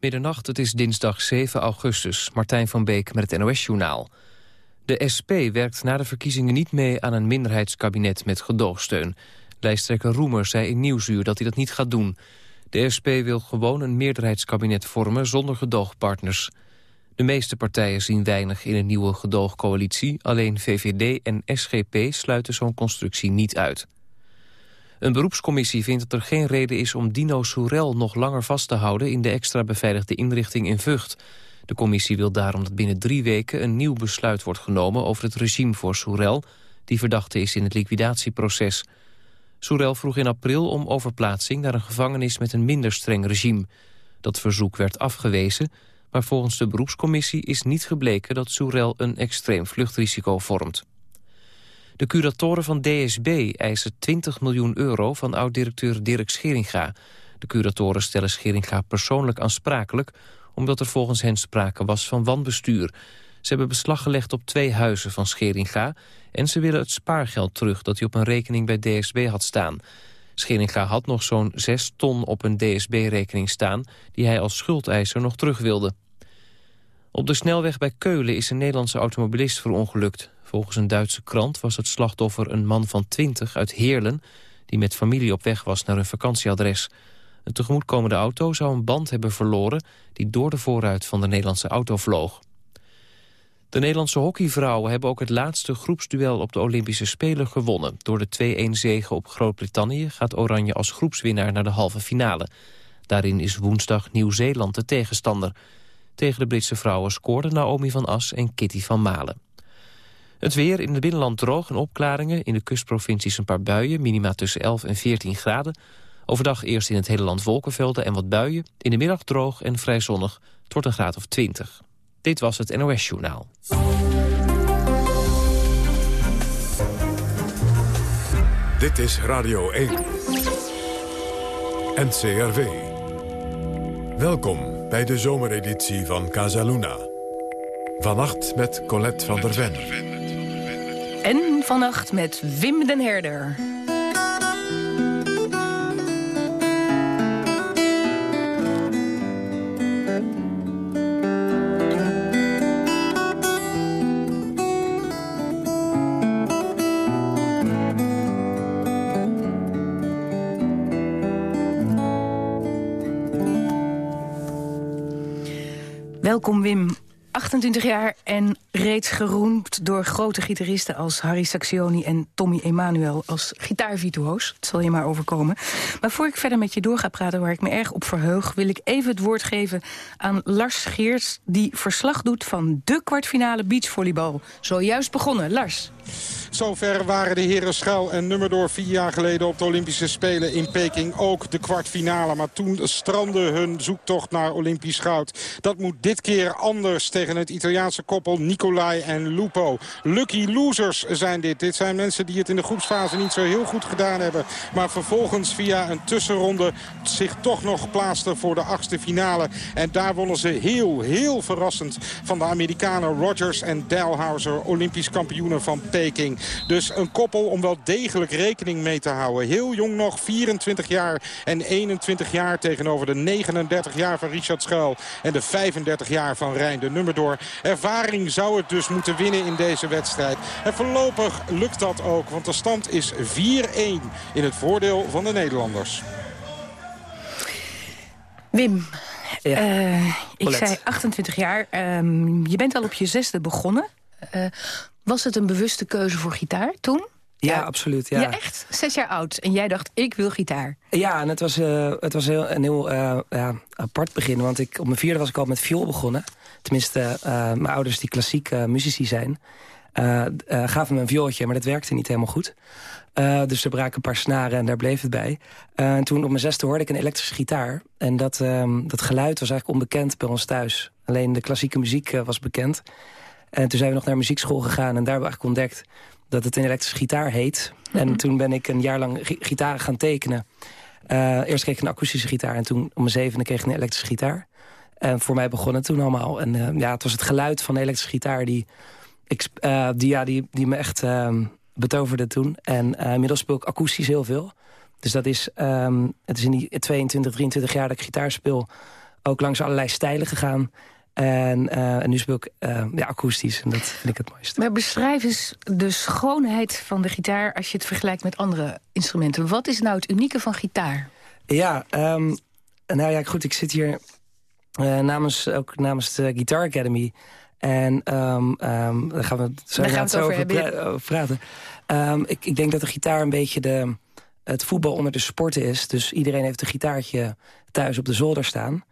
Middernacht, het is dinsdag 7 augustus. Martijn van Beek met het NOS-journaal. De SP werkt na de verkiezingen niet mee aan een minderheidskabinet met gedoogsteun. Lijsttrekker Roemer zei in Nieuwsuur dat hij dat niet gaat doen. De SP wil gewoon een meerderheidskabinet vormen zonder gedoogpartners. De meeste partijen zien weinig in een nieuwe gedoogcoalitie. Alleen VVD en SGP sluiten zo'n constructie niet uit. Een beroepscommissie vindt dat er geen reden is om Dino Soerel nog langer vast te houden in de extra beveiligde inrichting in Vught. De commissie wil daarom dat binnen drie weken een nieuw besluit wordt genomen over het regime voor Soerel, die verdachte is in het liquidatieproces. Soerel vroeg in april om overplaatsing naar een gevangenis met een minder streng regime. Dat verzoek werd afgewezen, maar volgens de beroepscommissie is niet gebleken dat Soerel een extreem vluchtrisico vormt. De curatoren van DSB eisen 20 miljoen euro van oud-directeur Dirk Scheringa. De curatoren stellen Scheringa persoonlijk aansprakelijk... omdat er volgens hen sprake was van wanbestuur. Ze hebben beslag gelegd op twee huizen van Scheringa... en ze willen het spaargeld terug dat hij op een rekening bij DSB had staan. Scheringa had nog zo'n 6 ton op een DSB-rekening staan... die hij als schuldeiser nog terug wilde. Op de snelweg bij Keulen is een Nederlandse automobilist verongelukt. Volgens een Duitse krant was het slachtoffer een man van 20 uit Heerlen... die met familie op weg was naar een vakantieadres. Een tegemoetkomende auto zou een band hebben verloren... die door de voorruit van de Nederlandse auto vloog. De Nederlandse hockeyvrouwen hebben ook het laatste groepsduel op de Olympische Spelen gewonnen. Door de 2-1 zege op Groot-Brittannië gaat Oranje als groepswinnaar naar de halve finale. Daarin is woensdag Nieuw-Zeeland de tegenstander. Tegen de Britse vrouwen scoorden Naomi van As en Kitty van Malen. Het weer in het binnenland droog en opklaringen. In de kustprovincies een paar buien, minima tussen 11 en 14 graden. Overdag eerst in het hele land wolkenvelden en wat buien. In de middag droog en vrij zonnig. Het wordt een graad of 20. Dit was het NOS Journaal. Dit is Radio 1. NCRV. Welkom bij de zomereditie van Casaluna. Vannacht met Colette van der Ven. En vannacht met Wim den Herder. Welkom Wim 28 jaar en reeds geroemd door grote gitaristen als Harry Saxioni en Tommy Emanuel als gitaarvirtuoos. Het zal je maar overkomen. Maar voor ik verder met je door ga praten waar ik me erg op verheug... wil ik even het woord geven aan Lars Geerts... die verslag doet van de kwartfinale beachvolleybal. Zojuist begonnen. Lars. Zover waren de heren Schuil en Nummerdoor vier jaar geleden op de Olympische Spelen in Peking ook de kwartfinale. Maar toen strandde hun zoektocht naar Olympisch goud. Dat moet dit keer anders tegen het Italiaanse koppel Nicolai en Lupo. Lucky losers zijn dit. Dit zijn mensen die het in de groepsfase niet zo heel goed gedaan hebben. Maar vervolgens via een tussenronde zich toch nog plaatsten voor de achtste finale. En daar wonnen ze heel, heel verrassend van de Amerikanen Rogers en Dalhouser. Olympisch kampioenen van Peking. Dus een koppel om wel degelijk rekening mee te houden. Heel jong nog, 24 jaar en 21 jaar tegenover de 39 jaar van Richard Schuil. En de 35 jaar van Rijn de Nummerdoor. Ervaring zou het dus moeten winnen in deze wedstrijd. En voorlopig lukt dat ook, want de stand is 4-1 in het voordeel van de Nederlanders. Wim, uh, ik zei 28 jaar. Um, je bent al op je zesde begonnen. Uh, was het een bewuste keuze voor gitaar toen? Ja, absoluut. Ja. ja, echt? Zes jaar oud. En jij dacht, ik wil gitaar. Ja, en het was, uh, het was heel, een heel uh, ja, apart begin. Want ik, op mijn vierde was ik al met viool begonnen. Tenminste, uh, mijn ouders die klassiek muzici zijn... gaven me een viooltje, maar dat werkte niet helemaal goed. dus er braken een paar snaren en daar bleef het bij. en toen op mijn zesde hoorde ik een elektrische gitaar. En dat, ehm, dat geluid was eigenlijk onbekend bij ons thuis. Alleen de klassieke muziek was bekend. En toen zijn we nog naar muziekschool gegaan en daar hebben we eigenlijk ontdekt dat het een elektrische gitaar heet. En mhm. toen ben ik een jaar lang gitaren gaan tekenen. Uh, eerst kreeg ik een akoestische gitaar en toen om mijn zevende kreeg ik een elektrische gitaar. En voor mij begon het toen allemaal. En uh, ja, het was het geluid van de elektrische gitaar die, ik, uh, die, ja, die, die me echt ehm, betoverde toen. En inmiddels speel ik akoestisch heel veel. Dus dat is, um, het is in die 22, 23 jaar dat ik gitaar speel ook langs allerlei stijlen gegaan. En, uh, en nu speel ik uh, ja, akoestisch en dat vind ik het mooiste. Maar beschrijf eens de schoonheid van de gitaar... als je het vergelijkt met andere instrumenten. Wat is nou het unieke van gitaar? Ja, um, nou ja, goed, ik zit hier uh, namens, ook namens de Guitar Academy... En um, um, daar gaan we zo, gaan we het over, over, over praten. Ik, ik denk dat de gitaar een beetje de, het voetbal onder de sporten is. Dus iedereen heeft een gitaartje thuis op de zolder staan.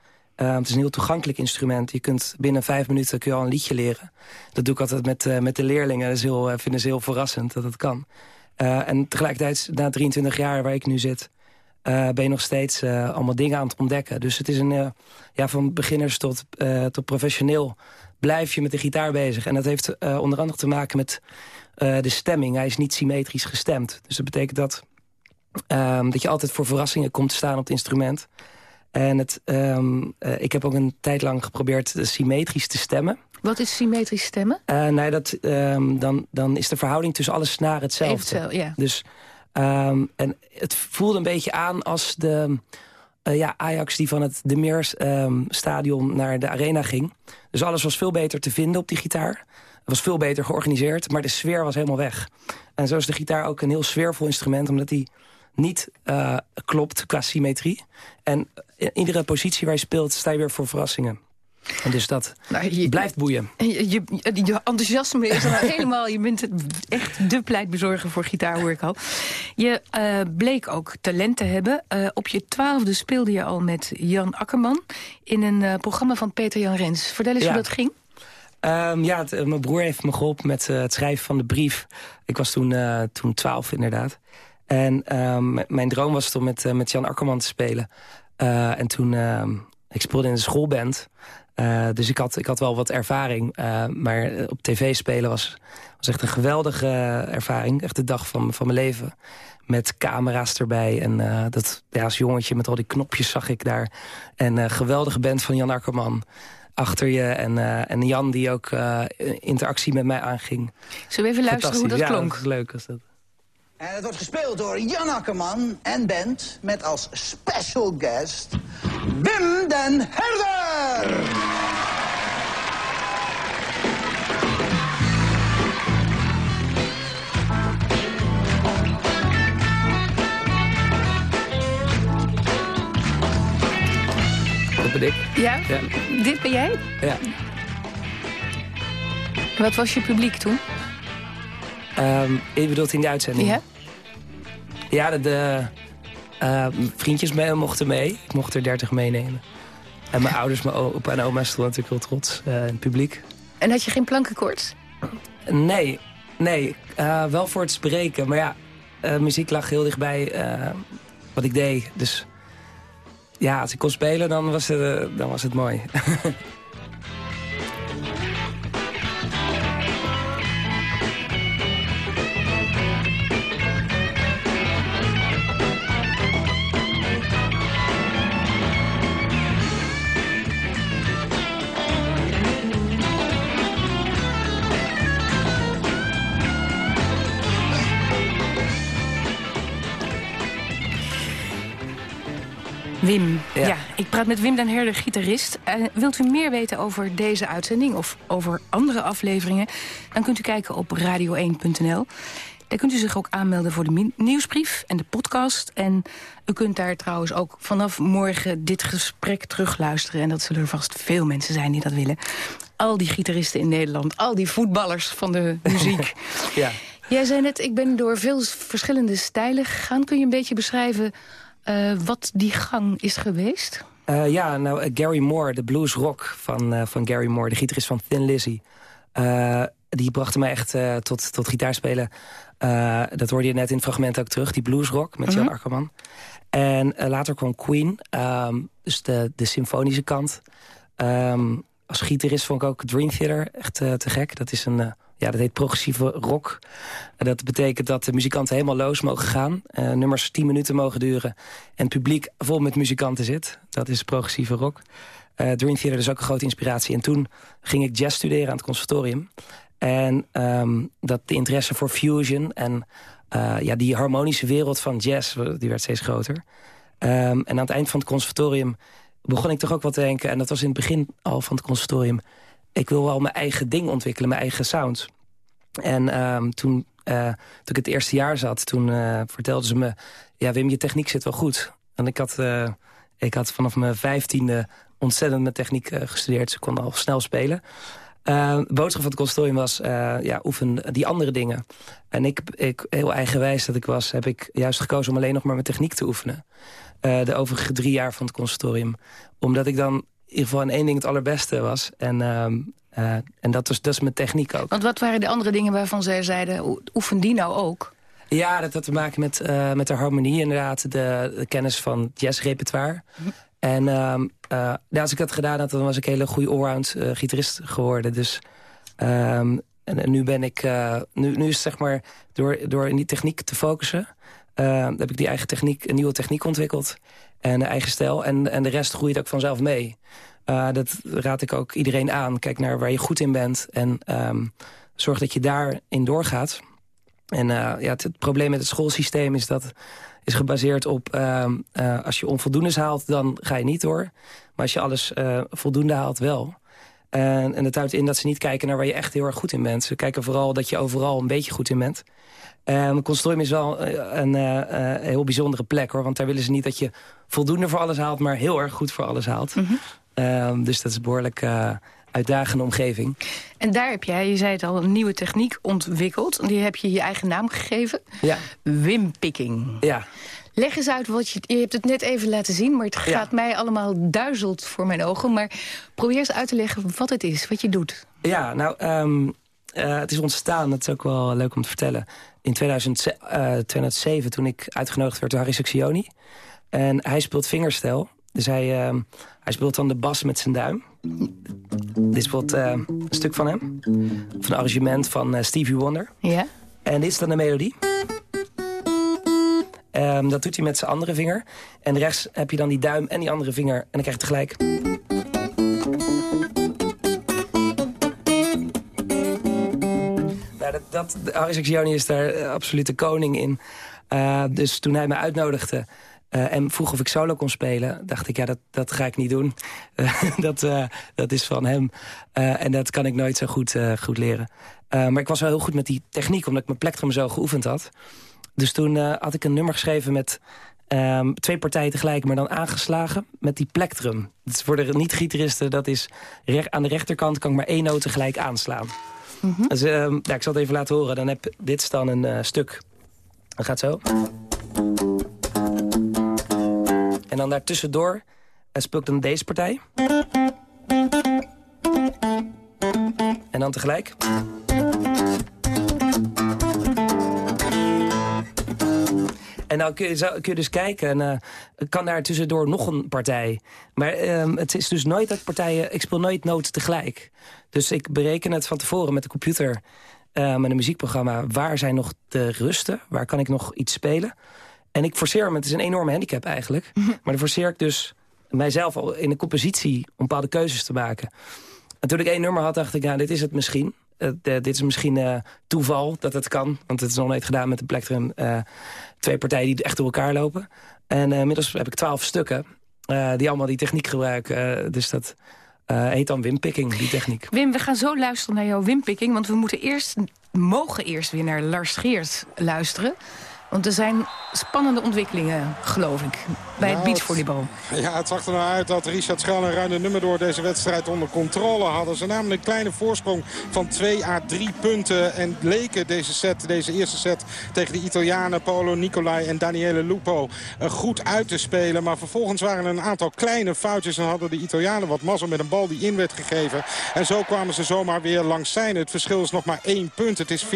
Uh, het is een heel toegankelijk instrument. Je kunt binnen vijf minuten kun je al een liedje leren. Dat doe ik altijd met, uh, met de leerlingen. Dat is heel, uh, vinden ze heel verrassend dat dat kan. En tegelijkertijd, na 23 jaar waar ik nu zit... ben je nog steeds allemaal dingen aan het ontdekken. Dus het is een, ja, van beginners tot, tot professioneel blijf je met de gitaar bezig. En dat heeft onder andere te maken met de stemming. Hij is niet symmetrisch gestemd. Dus dat betekent dat, um, dat je altijd voor verrassingen komt staan op het instrument... En het, um, uh, ik heb ook een tijd lang geprobeerd symmetrisch te stemmen. Wat is symmetrisch stemmen? Uh, nee, dat, um, dan, dan is de verhouding tussen alle snaren hetzelfde. Ja. Dus, um, en het voelde een beetje aan als de uh, ja, Ajax die van het De Meers stadion naar de arena ging. Dus alles was veel beter te vinden op die gitaar. Het was veel beter georganiseerd, maar de sfeer was helemaal weg. En zo is de gitaar ook een heel sfeervol instrument... omdat die niet uh, klopt qua symmetrie. En in iedere positie waar je speelt sta je weer voor verrassingen. En dus dat nou, je, blijft boeien. Je, je, je, enthousiasme is dan helemaal... Je bent echt de pleitbezorger voor gitaar, hoor ik al. Je uh, bleek ook talent te hebben. Uh, op je twaalfde speelde je al met Jan Akkerman... in een uh, programma van Peter Jan Rens. Vertel eens ja. hoe dat ging. Um, ja, het, mijn broer heeft me geholpen met het schrijven van de brief. Ik was toen, toen twaalf, inderdaad. En um, mijn droom was om met, uh, met Jan Akkerman te spelen. Uh, en toen, uh, ik speelde in de schoolband. Uh, dus ik had, ik had wel wat ervaring. maar op tv spelen was, was echt een geweldige ervaring. Echt de dag van, van mijn leven. Met camera's erbij. En dat, ja, als jongetje met al die knopjes zag ik daar. En geweldige band van Jan Akkerman achter je. En, en Jan die ook interactie met mij aanging. Zullen we even luisteren hoe dat klonk? Ja, dat leuk was dat. En het wordt gespeeld door Jan Akkerman en band... met als special guest Wim den Herder! Ik. Ja? ja? Dit ben jij? Ja. Wat was je publiek toen? Um, je bedoelt in de uitzending? Ja. Ja, de, de uh, vriendjes mee, mochten mee. Ik mocht er 30 meenemen. En mijn ouders, mijn opa en oma stonden natuurlijk heel trots uh, in het publiek. En had je geen plankenkoorts? Nee, nee. Uh, wel voor het spreken. Maar ja, muziek lag heel dichtbij wat ik deed. Dus ja, als ik kon spelen, dan was het, dan was het mooi. Wim, ja. ik praat met Wim den Herder, gitarist. Uh, wilt u meer weten over deze uitzending of over andere afleveringen... dan kunt u kijken op radio1.nl. Daar kunt u zich ook aanmelden voor de nieuwsbrief en de podcast. En u kunt daar trouwens ook vanaf morgen dit gesprek terugluisteren. En dat zullen er vast veel mensen zijn die dat willen. Al die gitaristen in Nederland, al die voetballers van de muziek. ja. Jij zei net, ik ben door veel verschillende stijlen gegaan. Kun je een beetje beschrijven uh, wat die gang is geweest? Uh, ja, nou, uh, Gary Moore, de blues rock van, van Gary Moore... de gitarist van Thin Lizzy... die bracht mij echt tot, tot gitaarspelen. dat hoorde je net in het fragment ook terug. Die bluesrock met Jan -hmm. Akkerman. En later kwam Queen, um, dus de, de symfonische kant. Um, als gitarist vond ik ook Dream Theater echt te gek. Dat is een ja, dat heet progressieve rock. Dat betekent dat de muzikanten helemaal los mogen gaan. Uh, nummers 10 minuten mogen duren. En het publiek vol met muzikanten zit. Dat is progressieve rock. Uh, Dream Theater is ook een grote inspiratie. En toen ging ik jazz studeren aan het conservatorium. En um, dat de interesse voor fusion en uh, ja, die harmonische wereld van jazz... die werd steeds groter. Um, en aan het eind van het conservatorium begon ik toch ook wat te denken... en dat was in het begin al van het conservatorium... ik wil wel mijn eigen ding ontwikkelen, mijn eigen sound. En ehm, toen, uh, toen ik het eerste jaar zat, toen uh, vertelden ze me... ja, Wim, je techniek zit wel goed. En ik had, uh, ik had vanaf mijn vijftiende ontzettend met techniek gestudeerd. Ze kon al snel spelen. Uh, boodschap van het conservatorium was, ja, oefen die andere dingen. En ik, ik, heel eigenwijs dat ik was, heb ik juist gekozen om alleen nog maar mijn techniek te oefenen. De overige drie jaar van het conservatorium. Omdat ik dan ieder geval in één ding het allerbeste was. En, en dat, was, dat is mijn techniek ook. Want wat waren de andere dingen waarvan zij zeiden, oefen die nou ook? Ja, dat had te maken met, met de harmonie inderdaad. De, de kennis van jazzrepertoire. Hm. En uh, als ik dat gedaan had, dan was ik een hele goede allround gitarist geworden. Dus um, en, en, nu ben ik, nu, nu is zeg maar, door, door in die techniek te focussen, ehm, heb ik die eigen techniek, een nieuwe techniek ontwikkeld. En eigen stijl. En, en de rest groeit ook vanzelf mee. dat raad ik ook iedereen aan. Kijk naar waar je goed in bent. En um, zorg dat je daarin doorgaat. En ja, het, probleem met het schoolsysteem is dat is gebaseerd op... Uh, uh, als je onvoldoendes haalt, dan ga je niet door. Maar als je alles voldoende haalt, wel. En het houdt in dat ze niet kijken naar waar je echt heel erg goed in bent. Ze kijken vooral dat je overal een beetje goed in bent. Um, Consortium is wel een heel bijzondere plek, hoor. Want daar willen ze niet dat je voldoende voor alles haalt... maar heel erg goed voor alles haalt. Mm -hmm. dus dat is behoorlijk uitdagende omgeving. En daar heb jij, je zei het al, een nieuwe techniek ontwikkeld. Die heb je je eigen naam gegeven. Ja. Wimpicking. Ja. Leg eens uit, wat je, je hebt het net even laten zien... maar het gaat mij allemaal duizelt voor mijn ogen. Maar probeer eens uit te leggen wat het is, wat je doet. Ja, nou, um, uh, het is ontstaan, dat is ook wel leuk om te vertellen... in 2000, uh, 2007, toen ik uitgenodigd werd door Harry Saxioni. En hij speelt fingerstijl. Dus hij, uh, hij speelt dan de bas met zijn duim. Dit is bijvoorbeeld uh, een stuk van hem. Van een arrangement van uh, Stevie Wonder. Ja. En dit is dan de melodie. Um, dat doet hij met zijn andere vinger. En rechts heb je dan die duim en die andere vinger. En dan krijg je tegelijk... Nou, dat, dat, is daar uh, absoluut de koning in. Uh, dus toen hij me uitnodigde... Uh, en vroeg of ik solo kon spelen. Dacht ik, ja, dat, dat ga ik niet doen. Dat, dat is van hem. en dat kan ik nooit zo goed, goed leren. maar ik was wel heel goed met die techniek, omdat ik mijn plektrum zo geoefend had. Dus toen had ik een nummer geschreven met um, twee partijen tegelijk... maar dan aangeslagen met die plektrum. Dus voor de niet-gitaristen, dat is... aan de rechterkant kan ik maar één noot tegelijk aanslaan. Mm -hmm. dus, um, ja, ik zal het even laten horen. Dan heb dit is dan een stuk. Dat gaat zo. En dan daartussendoor uh, speel ik dan deze partij. En dan tegelijk. En dan kun je, kun je dus kijken, en, uh, kan daar tussendoor nog een partij. Maar uh, het is dus nooit dat partijen... Ik speel nooit noten tegelijk. Dus ik bereken het van tevoren met de computer... Uh, met een muziekprogramma, waar zijn nog de rusten? Waar kan ik nog iets spelen? En ik forceer hem, het is een enorme handicap eigenlijk. Maar dan forceer ik dus mijzelf al in een compositie om bepaalde keuzes te maken. En toen ik één nummer had, dacht ik, ja, dit is het misschien. Uh, dit is misschien uh, toeval dat het kan. Want het is nog nooit gedaan met de plektrum. Uh, twee partijen die echt door elkaar lopen. En inmiddels heb ik twaalf stukken die allemaal die techniek gebruiken. dus dat heet dan wimpicking, die techniek. Wim, we gaan zo luisteren naar jouw wimpicking. Want we moeten eerst, mogen eerst weer naar Lars Geert luisteren. Want er zijn spannende ontwikkelingen, geloof ik, bij het beachvolleybal. Ja, het zag er nou uit dat Richard Schaal en Ruine Nummer door deze wedstrijd onder controle hadden. Ze namen een kleine voorsprong van 2 à 3 punten. En leken deze set, deze eerste set tegen de Italianen Paolo Nicolai en Daniele Lupo eh, goed uit te spelen. Maar vervolgens waren er een aantal kleine foutjes en hadden de Italianen wat mazzel met een bal die in werd gegeven. En zo kwamen ze zomaar weer langs zijn. Het verschil is nog maar één punt. Het is 14-13.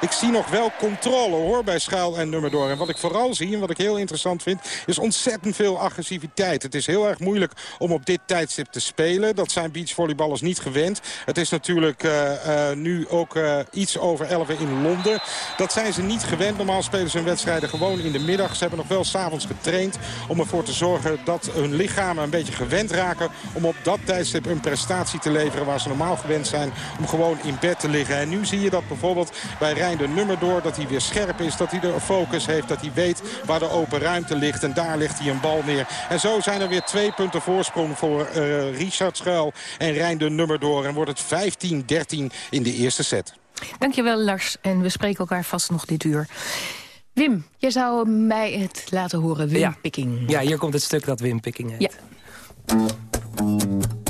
Ik zie nog wel controle hoor bij Schuil en Nummerdoor. En wat ik vooral zie en wat ik heel interessant vind... is ontzettend veel agressiviteit. Het is heel erg moeilijk om op dit tijdstip te spelen. Dat zijn beachvolleyballers niet gewend. Het is natuurlijk uh, uh, nu ook uh, iets over 11 in Londen. Dat zijn ze niet gewend. Normaal spelen ze hun wedstrijden gewoon in de middag. Ze hebben nog wel s'avonds getraind om ervoor te zorgen... dat hun lichamen een beetje gewend raken... om op dat tijdstip een prestatie te leveren... waar ze normaal gewend zijn om gewoon in bed te liggen. En nu zie je dat bijvoorbeeld bij Rijn de Nummerdoor... dat hij weer scherp is is dat hij de focus heeft. Dat hij weet waar de open ruimte ligt. En daar ligt hij een bal neer. En zo zijn er weer twee punten voorsprong voor uh, Richard Schuil en Rijn de nummer door. En wordt het 15-13 in de eerste set. Dankjewel Lars. En we spreken elkaar vast nog dit uur. Wim, jij zou mij het laten horen, Wim ja. Picking. Ja, hier komt het stuk dat Wim Picking heet. Ja.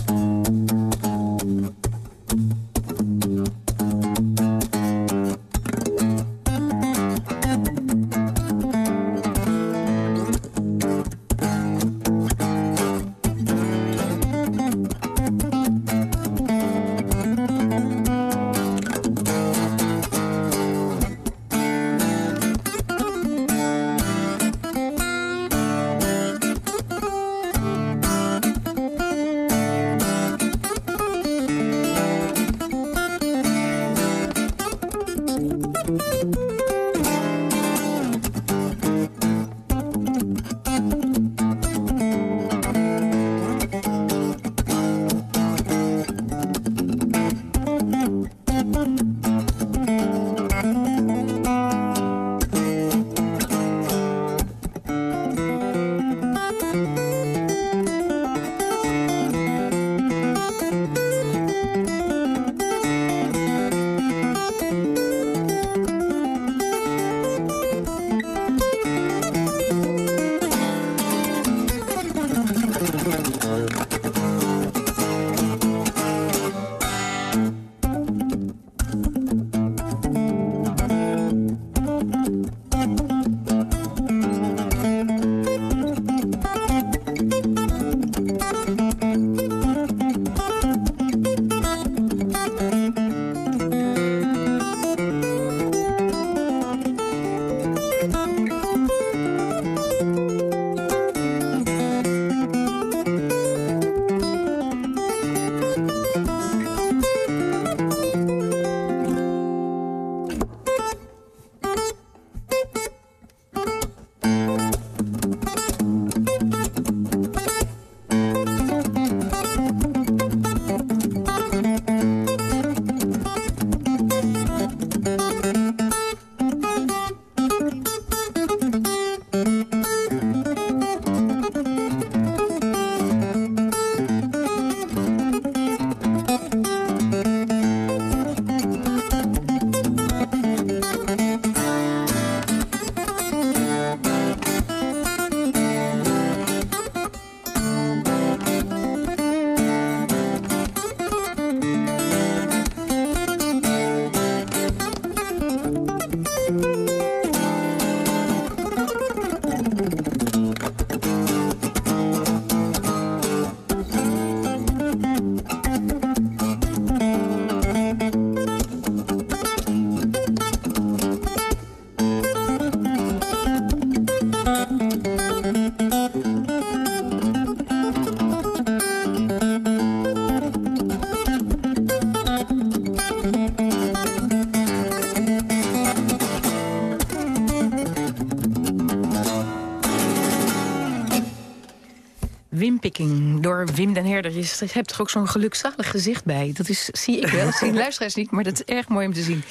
Wim den Herder. Je hebt er ook zo'n gelukzalig gezicht bij. Dat is, zie ik wel, dat zien luisteraars niet, maar dat is erg mooi om te zien.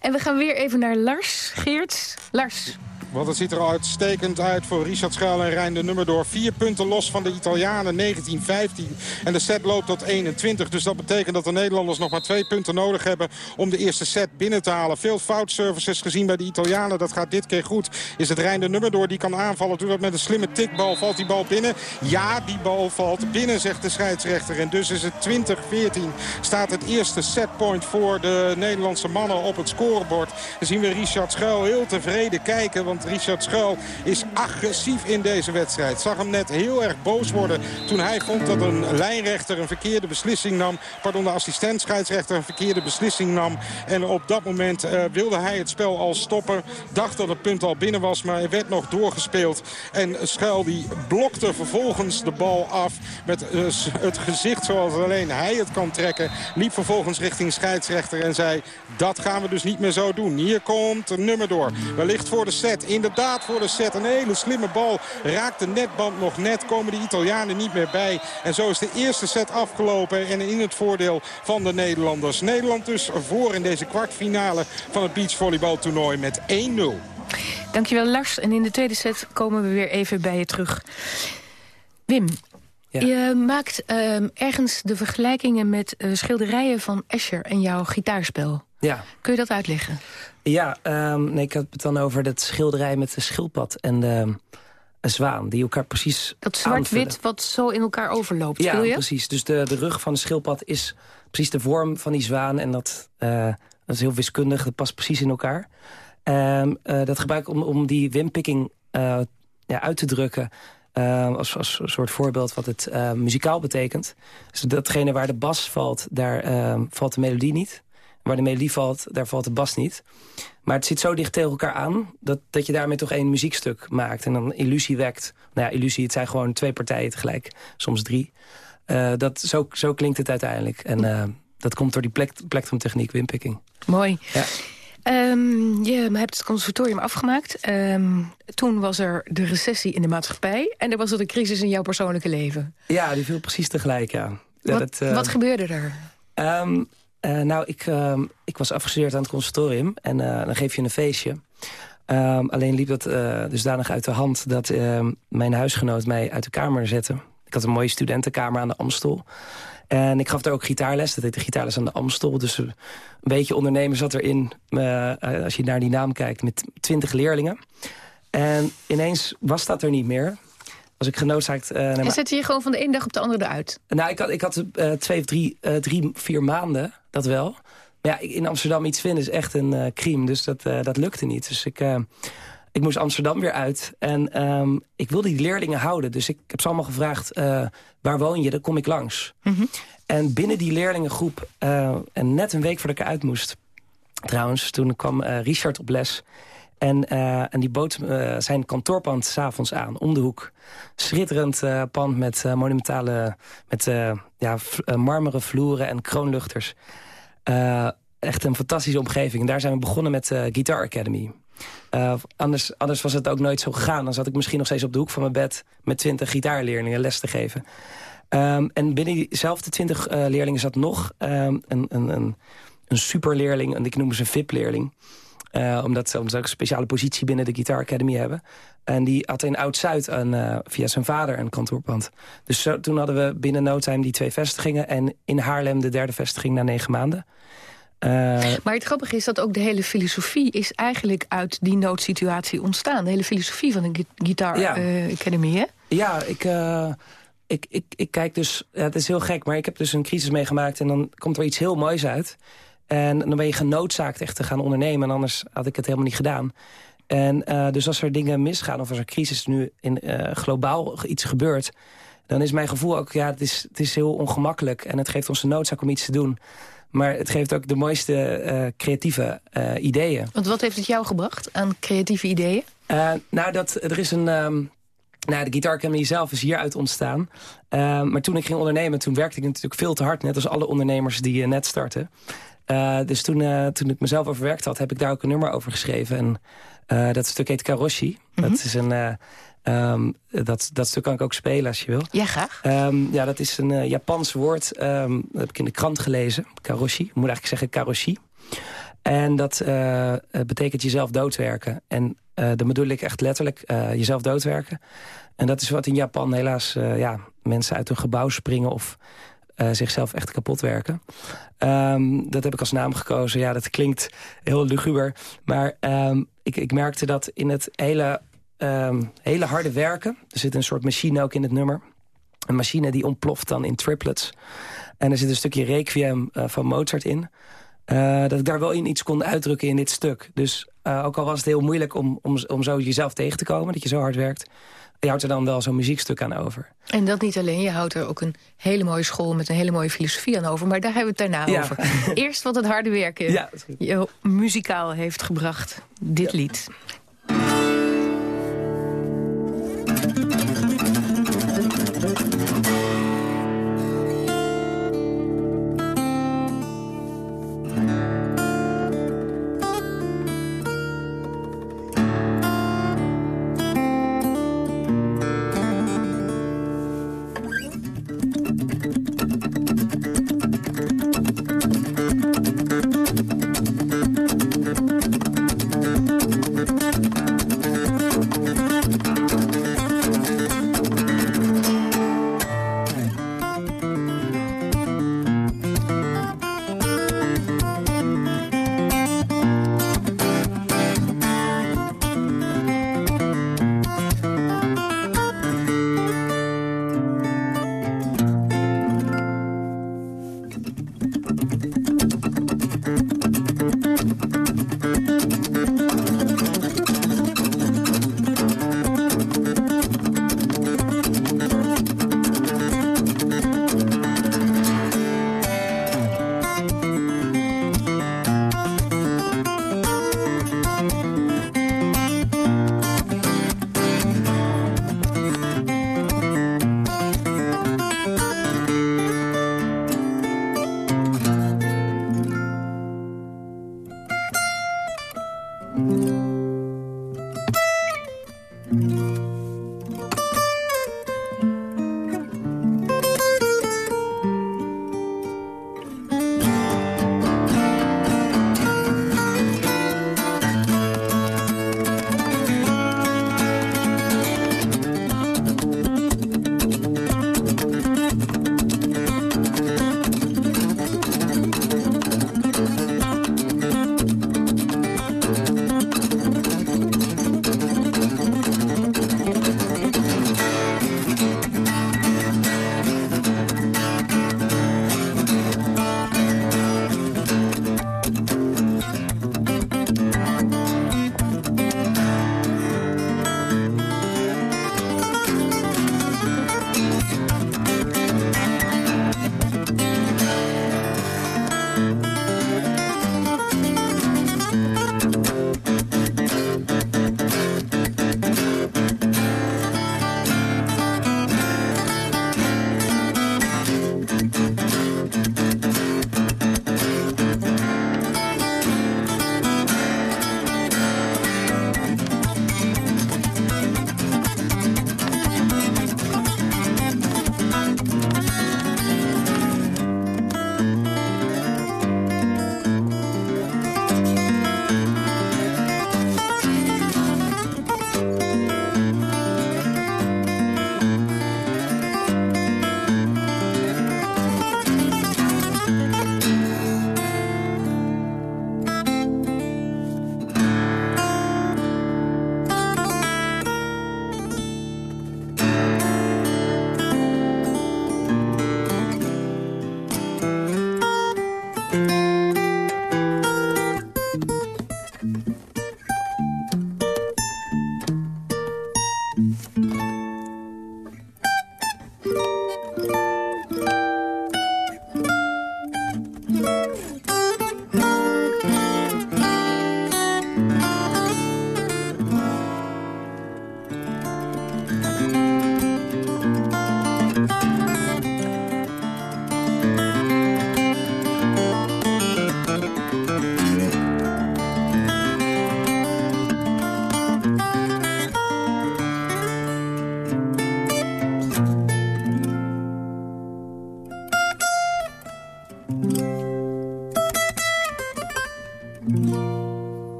En we gaan weer even naar Lars Geerts. Lars, want het ziet er uitstekend uit voor Richard Schuil en Rijn de nummer door. Vier punten los van de Italianen, 19-15. En de set loopt tot 21. Dus dat betekent dat de Nederlanders nog maar twee punten nodig hebben... om de eerste set binnen te halen. Veel foutservices gezien bij de Italianen. Dat gaat dit keer goed. Is het Rijn de nummer door die kan aanvallen. Doet dat met een slimme tikbal. Valt die bal binnen? Ja, die bal valt binnen, zegt de scheidsrechter. En dus is het 20-14. Staat het eerste setpoint voor de Nederlandse mannen op het scorebord. Dan zien we Richard Schuil heel tevreden kijken... Want Richard Schuil is agressief in deze wedstrijd. Zag hem net heel erg boos worden toen hij vond dat een lijnrechter een verkeerde beslissing nam. Pardon, de assistent scheidsrechter een verkeerde beslissing nam. En op dat moment uh, wilde hij het spel al stoppen. Dacht dat het punt al binnen was, maar hij werd nog doorgespeeld. En Schuil die blokte vervolgens de bal af met uh, het gezicht zoals alleen hij het kan trekken. Liep vervolgens richting scheidsrechter en zei dat gaan we dus niet meer zo doen. Hier komt een nummer door. Wellicht voor de set inderdaad voor de set. Een hele slimme bal. Raakt de netband nog net. Komen de Italianen niet meer bij. En zo is de eerste set afgelopen. En in het voordeel van de Nederlanders. Nederland dus voor in deze kwartfinale van het beachvolleybaltoernooi met 1-0. Dankjewel Lars. En in de tweede set komen we weer even bij je terug. Wim, je maakt ehm, ergens de vergelijkingen met uh, schilderijen van Escher en jouw gitaarspel. Ja. Kun je dat uitleggen? Ja, um, nee, ik had het dan over dat schilderij met de schildpad en de een zwaan, die elkaar precies Dat zwart-wit wat zo in elkaar overloopt, ja, je? precies. Dus de, de rug van de schildpad is precies de vorm van die zwaan. En dat, uh, dat is heel wiskundig, dat past precies in elkaar. Um, uh, dat gebruik ik om, om die wimpicking uh, ja, uit te drukken... Als, als een soort voorbeeld wat het muzikaal betekent. Dus datgene waar de bas valt, daar uh, valt de melodie niet. Waar de melodie valt, daar valt de bas niet. Maar het zit zo dicht tegen elkaar aan... dat, dat je daarmee toch één muziekstuk maakt. En dan illusie wekt. Nou ja, illusie, het zijn gewoon twee partijen tegelijk. Soms drie. Uh, dat, zo, zo klinkt het uiteindelijk. En uh, dat komt door die plek, plektrumtechniek, wimpicking. Mooi. Ja. Um, je hebt het conservatorium afgemaakt. Um, toen was er de recessie in de maatschappij. En er was er de crisis in jouw persoonlijke leven. Ja, die viel precies tegelijk, ja. ja wat, dat, uh, wat gebeurde er? Um, uh, nou, ik, uh, ik was afgestudeerd aan het conservatorium. En uh, dan geef je een feestje. alleen liep dat dusdanig uit de hand... dat mijn huisgenoot mij uit de kamer zette. Ik had een mooie studentenkamer aan de Amstel. En ik gaf daar ook gitaarles. Dat heet de gitaarles aan de Amstel. Dus een beetje ondernemer zat erin, als je naar die naam kijkt... met twintig leerlingen. En ineens was dat er niet meer was ik genoodzaakt... Uh, en zette je gewoon van de ene dag op de andere eruit? Nou, ik had, ik had uh, twee of drie, uh, drie, vier maanden, dat wel. Maar ja, in Amsterdam iets vinden is echt een uh, crime. Dus dat, dat lukte niet. Dus ik, ik moest Amsterdam weer uit. En um, ik wilde die leerlingen houden. Dus ik heb ze allemaal gevraagd, waar woon je? Dan kom ik langs. Mm -hmm. En binnen die leerlingengroep, en net een week voordat ik eruit moest... trouwens, toen kwam Richard op les... En, uh, en die bood uh, zijn kantoorpand s'avonds aan, om de hoek. Schitterend uh, pand met monumentale, met ja, marmeren vloeren en kroonluchters. echt een fantastische omgeving. En daar zijn we begonnen met Guitar Academy. anders, anders was het ook nooit zo gegaan. Dan zat ik misschien nog steeds op de hoek van mijn bed... met twintig gitaarleerlingen les te geven. Um, en binnen diezelfde twintig leerlingen zat nog um, een, een, een, een superleerling... en ik noem ze VIP-leerling... Uh, omdat, omdat ze ook een speciale positie binnen de Guitar Academy hebben. En die had in Oud-Zuid uh, via zijn vader een kantoorpand. Dus zo, toen hadden we binnen no time die twee vestigingen... en in Haarlem de derde vestiging na negen maanden. Uh, maar het grappige is dat ook de hele filosofie... is eigenlijk uit die noodsituatie ontstaan. De hele filosofie van de Guitar ja. Academy, hè? Ja, ik... Ik, ik, ik kijk dus, ja, het is heel gek, maar ik heb dus een crisis meegemaakt... en dan komt er iets heel moois uit. En dan ben je genoodzaakt echt te gaan ondernemen. En anders had ik het helemaal niet gedaan. En uh, dus als er dingen misgaan of als er crisis nu in, uh, globaal iets gebeurt... dan is mijn gevoel ook, ja, het is, het is heel ongemakkelijk. En het geeft ons de noodzaak om iets te doen. Maar het geeft ook de mooiste uh, creatieve ideeën. Want wat heeft het jou gebracht aan creatieve ideeën? nou, dat, er is een... Um, nou, de Guitar Academy zelf is hieruit ontstaan. Uh, maar toen ik ging ondernemen, toen werkte ik natuurlijk veel te hard. Net als alle ondernemers die net starten. Uh, dus toen, uh, toen ik mezelf overwerkt had, heb ik daar ook een nummer over geschreven. En uh, dat stuk heet Karoshi. Mm -hmm. Dat is een... Um, dat, dat stuk kan ik ook spelen als je wil. Ja, graag. Um, ja, dat is een Japans woord. Um, dat heb ik in de krant gelezen. Karoshi. Ik moet eigenlijk zeggen karoshi. En dat betekent jezelf doodwerken. En dan bedoel ik echt letterlijk jezelf doodwerken. En dat is wat in Japan helaas ja, mensen uit een gebouw springen... of uh, zichzelf echt kapot werken. Um, dat heb ik als naam gekozen. Ja, dat klinkt heel luguber. Maar um, ik, ik merkte dat in het hele, um, hele harde werken... er zit een soort machine ook in het nummer. Een machine die ontploft dan in triplets. En er zit een stukje requiem uh, van Mozart in. Uh, dat ik daar wel in iets kon uitdrukken in dit stuk. Dus ook al was het heel moeilijk om, om, om zo jezelf tegen te komen... dat je zo hard werkt je houdt er dan wel zo'n muziekstuk aan over. En dat niet alleen, je houdt er ook een hele mooie school... met een hele mooie filosofie aan over, maar daar hebben we het daarna ja. over. Eerst wat het harde werken ja, je muzikaal heeft gebracht, dit ja. lied.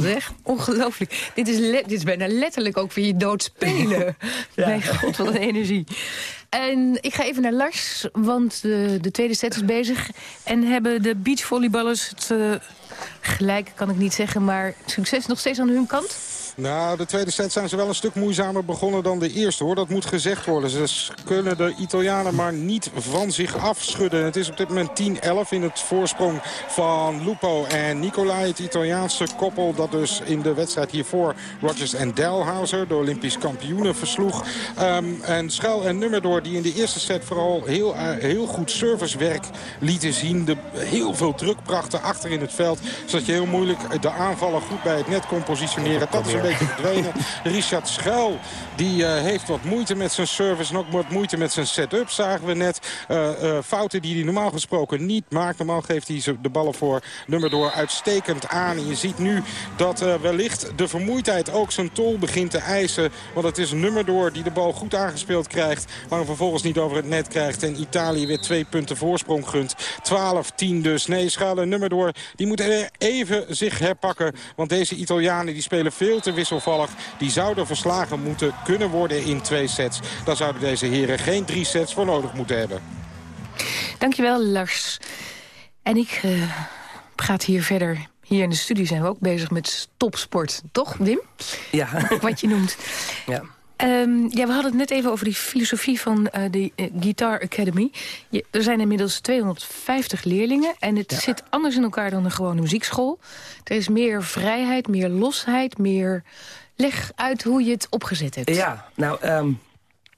Zeg. Ongelooflijk. Dit is, dit is bijna letterlijk ook weer je dood spelen. ja. Mijn god, wat een energie. En ik ga even naar Lars, want de, de tweede set is bezig. En hebben de beachvolleyballers het uh, gelijk, kan ik niet zeggen... maar succes nog steeds aan hun kant? Nou, de tweede set zijn ze wel een stuk moeizamer begonnen dan de eerste, hoor. Dat moet gezegd worden. Ze kunnen de Italianen maar niet van zich afschudden. Het is op dit moment 10-11 in het voorsprong van Lupo en Nicolai. Het Italiaanse koppel dat dus in de wedstrijd hiervoor Rogers en Delhauser, de Olympisch kampioenen, versloeg. Um, en Schuil en Nummerdoor die in de eerste set vooral heel, uh, heel goed servicewerk lieten zien. De, heel veel druk brachten achter in het veld. Zodat je heel moeilijk de aanvallen goed bij het net kon positioneren. Dat is een beetje verdwenen. Richard Schuil die, uh, heeft wat moeite met zijn service en ook wat moeite met zijn set-up, zagen we net. Uh, uh, fouten die hij normaal gesproken niet maakt. Normaal geeft hij de ballen voor nummer door uitstekend aan. En je ziet nu dat wellicht de vermoeidheid ook zijn tol begint te eisen. Want het is nummer door die de bal goed aangespeeld krijgt. Maar hem vervolgens niet over het net krijgt. En Italië weer twee punten voorsprong gunt. 12-10 dus. Nee, Schalen nummer door. Die moeten even zich herpakken. Want deze Italianen die spelen veel te wisselvallig. Die zouden verslagen moeten kunnen worden in twee sets. Dan zouden deze heren geen drie sets voor nodig moeten hebben. Dankjewel, Lars. En ik uh, ga hier verder. Hier in de studio zijn we ook bezig met topsport. Toch, Wim? Ja. Wat je noemt. Ja. Um, ja, we hadden het net even over die filosofie van uh, de uh, Guitar Academy. Je, er zijn inmiddels 250 leerlingen en het ja. zit anders in elkaar dan een gewone muziekschool. Er is meer vrijheid, meer losheid, meer... Leg uit hoe je het opgezet hebt. Ja, nou, um,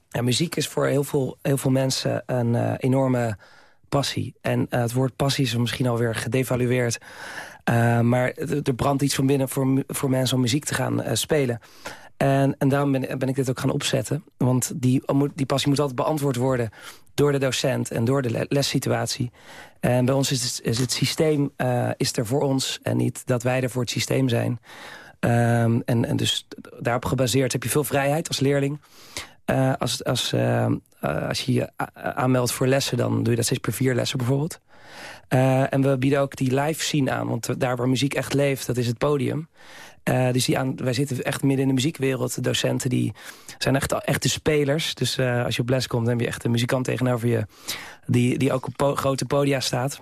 ja, muziek is voor heel veel, heel veel mensen een uh, enorme passie. En het woord passie is misschien alweer gedevalueerd. maar er brandt iets van binnen voor, voor mensen om muziek te gaan spelen. En, en daarom ben, ben, ik dit ook gaan opzetten. Want die, die passie moet altijd beantwoord worden door de docent en door de lessituatie. En bij ons is het, is het systeem uh, is er voor ons en niet dat wij er voor het systeem zijn. Um, en, dus daarop gebaseerd heb je veel vrijheid als leerling. Uh, als, als, uh, als je je aanmeldt voor lessen, dan doe je dat steeds per vier lessen bijvoorbeeld. En we bieden ook die live scene aan, want daar waar muziek echt leeft, dat is het podium. Uh, dus die aan, wij zitten echt midden in de muziekwereld. De docenten die zijn echt echte spelers. Dus uh, als je op les komt, dan heb je echt een muzikant tegenover je... die, die ook op grote podia staat.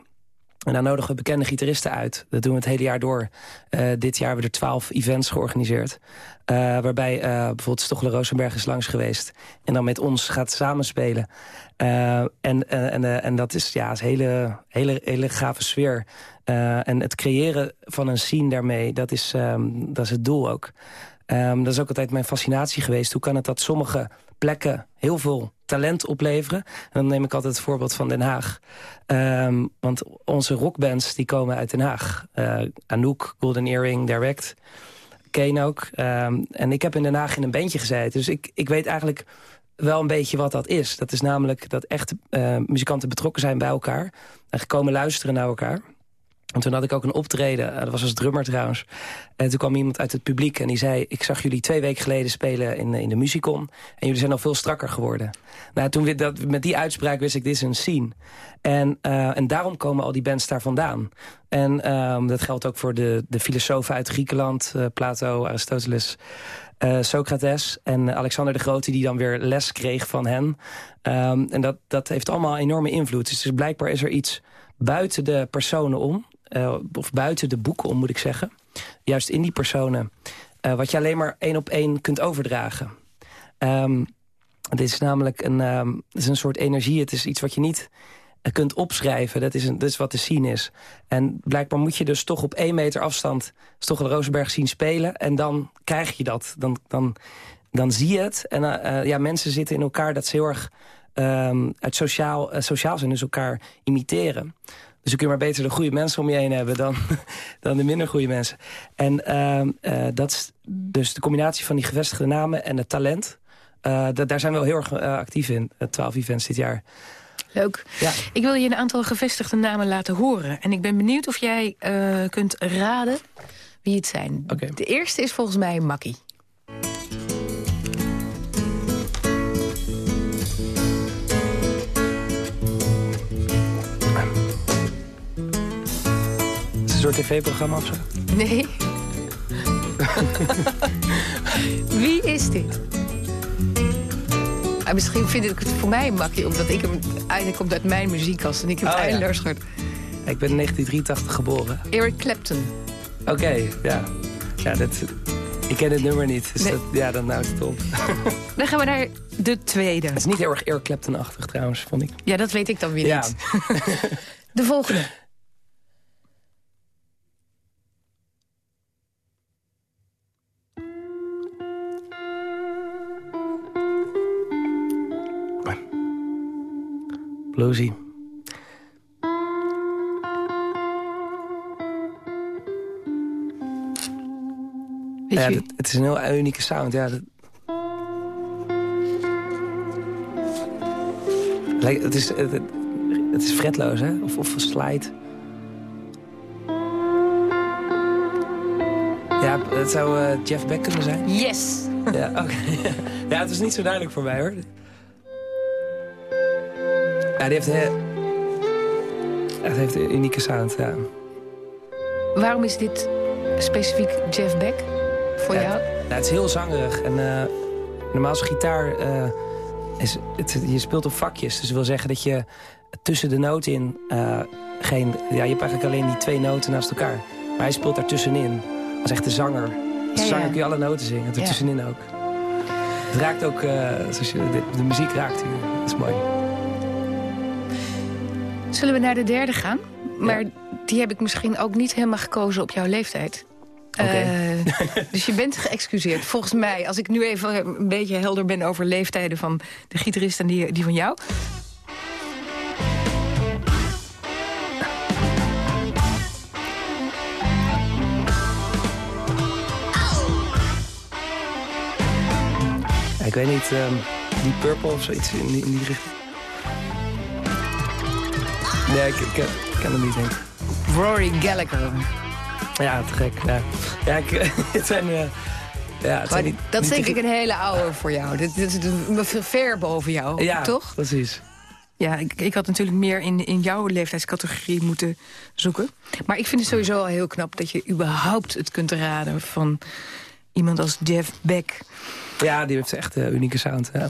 En dan nodigen we bekende gitaristen uit. Dat doen we het hele jaar door. Uh, dit jaar hebben we er twaalf events georganiseerd. Uh, waarbij uh, bijvoorbeeld Stochler Rosenberg is langs geweest. En dan met ons gaat samenspelen. en, en, en dat is ja, een hele, hele, hele gave sfeer. en het creëren van een scene daarmee, dat is, um, dat is het doel ook. Um, dat is ook altijd mijn fascinatie geweest. Hoe kan het dat sommige plekken heel veel talent opleveren. En dan neem ik altijd het voorbeeld van Den Haag. Um, want onze rockbands die komen uit Den Haag. Uh, Anouk, Golden Earring, Direct, Kane ook. Um, en ik heb in Den Haag in een bandje gezeten. Dus ik, ik weet eigenlijk wel een beetje wat dat is. Dat is namelijk dat echt uh, muzikanten betrokken zijn bij elkaar. En komen luisteren naar elkaar. En toen had ik ook een optreden, dat was als drummer trouwens. En toen kwam iemand uit het publiek en die zei... ik zag jullie twee weken geleden spelen in, in de Musicon... en jullie zijn al veel strakker geworden. Nou, toen dat, met die uitspraak wist ik, dit is een scene. En, uh, en daarom komen al die bands daar vandaan. En um, dat geldt ook voor de, de filosofen uit Griekenland... Plato, Aristoteles, uh, Socrates en Alexander de Grote... die dan weer les kreeg van hen. Um, en dat, dat heeft allemaal enorme invloed. Dus, dus blijkbaar is er iets buiten de personen om uh, of buiten de boeken om moet ik zeggen. Juist in die personen. Uh, wat je alleen maar één op één kunt overdragen. Um, dit is namelijk een, um, is een soort energie. Het is iets wat je niet uh, kunt opschrijven. Dat is, een, dat is wat te zien is. En blijkbaar moet je dus toch op één meter afstand... Stoffel Rosenberg zien spelen. En dan krijg je dat. Dan, dan, dan zie je het. En ja, mensen zitten in elkaar dat ze heel erg... Um, uit sociaal, sociaal zijn, dus elkaar imiteren. Dus dan kun je maar beter de goede mensen om je heen hebben dan, dan de minder goede mensen. En uh, uh, dat is dus de combinatie van die gevestigde namen en het talent. Uh, daar zijn we wel heel erg uh, actief in, 12 events dit jaar. Leuk. Ja. Ik wil je een aantal gevestigde namen laten horen. En ik ben benieuwd of jij kunt raden wie het zijn. Okay. De eerste is volgens mij Makkie. Soort tv-programma of zo? Nee. Wie is dit? Ah, misschien vind ik het voor mij makkie, omdat ik hem eigenlijk komt uit mijn muziekkast en ik heb Oh, ja. gehoord. Ik ben in 1983 geboren. Eric Clapton. Oké, ja. Ja, dat, ik ken het nummer niet, dus Nee. dat, ja, dan houdt het op. Dan gaan we naar de tweede. Het is niet heel erg Eric Clapton-achtig trouwens, vond ik. Ja, dat weet ik dan weer Ja. niet. De volgende. Bluesy. Ja, dat- het is een heel unieke sound. Ja, dat... Lijkt- het, is, het, is fretloos, hè? Of, of slide. Ja, het zou eh, Jeff Beck kunnen zijn. Yes! Ja, oké. ja, het is niet zo duidelijk voor mij, hoor. Ja, die heeft, het heeft een unieke sound, ja. Waarom is dit specifiek Jeff Beck voor Ja, jou? Ja, het is heel zangerig. En eh, normaal is gitaar... eh, is, het, je speelt op vakjes. Dus dat wil zeggen dat je tussen de noten in... eh, geen, ja, je hebt eigenlijk alleen die twee noten naast elkaar. Maar hij speelt daartussenin. Als echte zanger. Als Ja, ja. zanger kun je alle noten zingen. Ertussenin ook. Het raakt ook... zoals je, de, de muziek raakt hier. Dat is mooi. Zullen we naar de derde gaan? Maar die heb ik misschien ook niet helemaal gekozen op jouw leeftijd. Eh, dus je bent geëxcuseerd. Volgens mij, als ik nu even een beetje helder ben over leeftijden van de gitarist en die, die van jou. Ik weet niet, ehm, die Purple of zoiets in die, in die richting. Nee, ik, ik, ik ken hem niet, denk ik. Rory Gallagher. Ja, te gek. Ja, ja ik, het zijn... eh, ja, het niet, dat is denk ik een hele oude voor jou. Dit, dit is ver boven jou, Ja, toch? precies. Ja, ik, ik had natuurlijk meer in, in jouw leeftijdscategorie moeten zoeken. Maar ik vind het sowieso al heel knap dat je überhaupt het kunt raden van iemand als Jeff Beck. Ja, die heeft echt een unieke sound. Ja.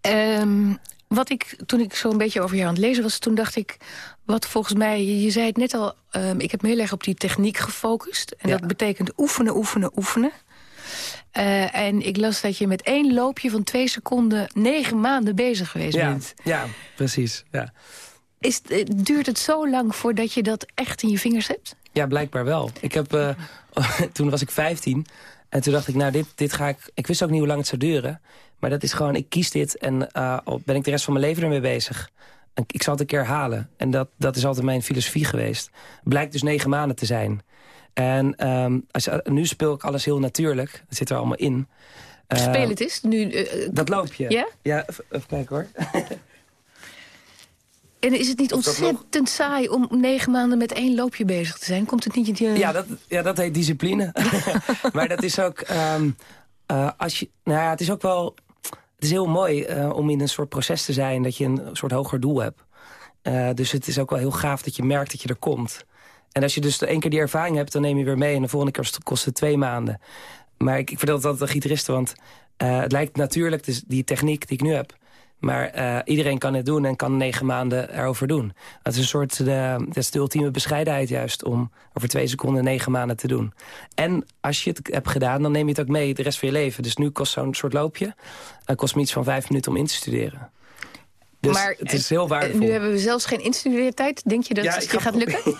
Ehm, wat ik, toen ik zo een beetje over jou aan het lezen was... toen dacht ik, wat volgens mij... Je, zei het net al, ehm, ik heb me heel erg op die techniek gefocust. En Ja. dat betekent oefenen, oefenen, oefenen. Eh, en ik las dat je met één loopje van twee seconden... negen maanden bezig geweest Ja, bent. ja, precies. Ja. Is, eh, duurt het zo lang voordat je dat echt in je vingers hebt? ja, blijkbaar wel. Ik heb, eh, toen was ik 15 en toen dacht ik, nou, dit, dit ga ik... Ik wist ook niet hoe lang het zou duren. Maar dat is gewoon, ik kies dit en eh, al ben ik de rest van mijn leven ermee bezig. En ik zal het een keer halen. En dat, dat is altijd mijn filosofie geweest. Blijkt dus negen maanden te zijn. En ehm, als, je- nu speel ik alles heel natuurlijk. Het zit er allemaal in. Eh, Speel het eens. Nu, eh, Dat loop je. Ja? Ja, even, even kijken hoor. en is het niet ontzettend saai om negen maanden met één loopje bezig te zijn? Komt het niet in je... Ja, dat, ja, dat heet discipline. maar dat is ook... ehm, eh, als je, nou ja, het is ook wel... Het is heel mooi eh, om in een soort proces te zijn... dat je een soort hoger doel hebt. Eh, dus het is ook wel heel gaaf dat je merkt dat je er komt. En als je dus één keer die ervaring hebt, dan neem je weer mee. En de volgende keer kost het twee maanden. Maar ik, ik vertel dat aan gitaristen, want eh, het lijkt natuurlijk, dus die techniek die ik nu heb... Maar eh, iedereen kan het doen en kan negen maanden erover doen. Dat is een soort, de, dat is de ultieme bescheidenheid juist... om over twee seconden negen maanden te doen. En als je het hebt gedaan, dan neem je het ook mee de rest van je leven. Dus nu kost zo'n soort loopje... Uh, kost me iets van vijf minuten om in te studeren. Dus maar het is heel eh, waardevol. nu hebben we zelfs geen instudeertijd. Denk je dat Ja, het je ga gaat lukken?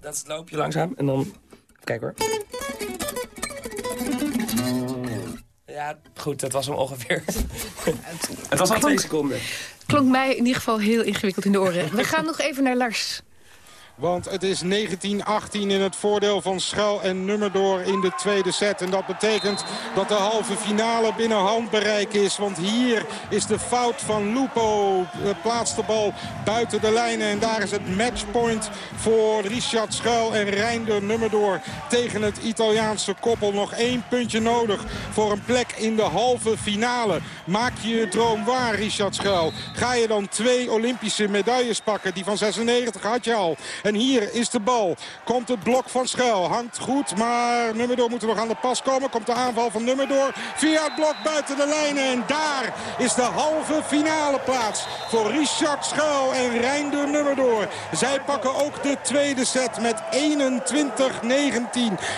Dat is het loopje langzaam en dan... Kijk hoor. Ja, goed, dat was hem ongeveer. het was al twee seconden. Klonk mij in ieder geval heel ingewikkeld in de oren. We gaan nog even naar Lars. Want het is 19-18 in het voordeel van Schuil en Nummerdoor in de tweede set. En dat betekent dat de halve finale binnen handbereik is. Want hier is de fout van Lupo. Plaatst de bal buiten de lijnen. En daar is het matchpoint voor Richard Schuil en Reinder Nummerdoor. Tegen het Italiaanse koppel. Nog één puntje nodig voor een plek in de halve finale. Maak je je droom waar, Richard Schuil. Ga je dan twee Olympische medailles pakken. Die van 96 had je al. En hier is de bal. Komt het blok van Schuil. Hangt goed, maar Nummerdoor moet er nog aan de pas komen. Komt de aanval van Nummerdoor via het blok buiten de lijnen. En daar is de halve finale plaats voor Richard Schuil en Reinder Nummerdoor. Zij pakken ook de tweede set met 21-19.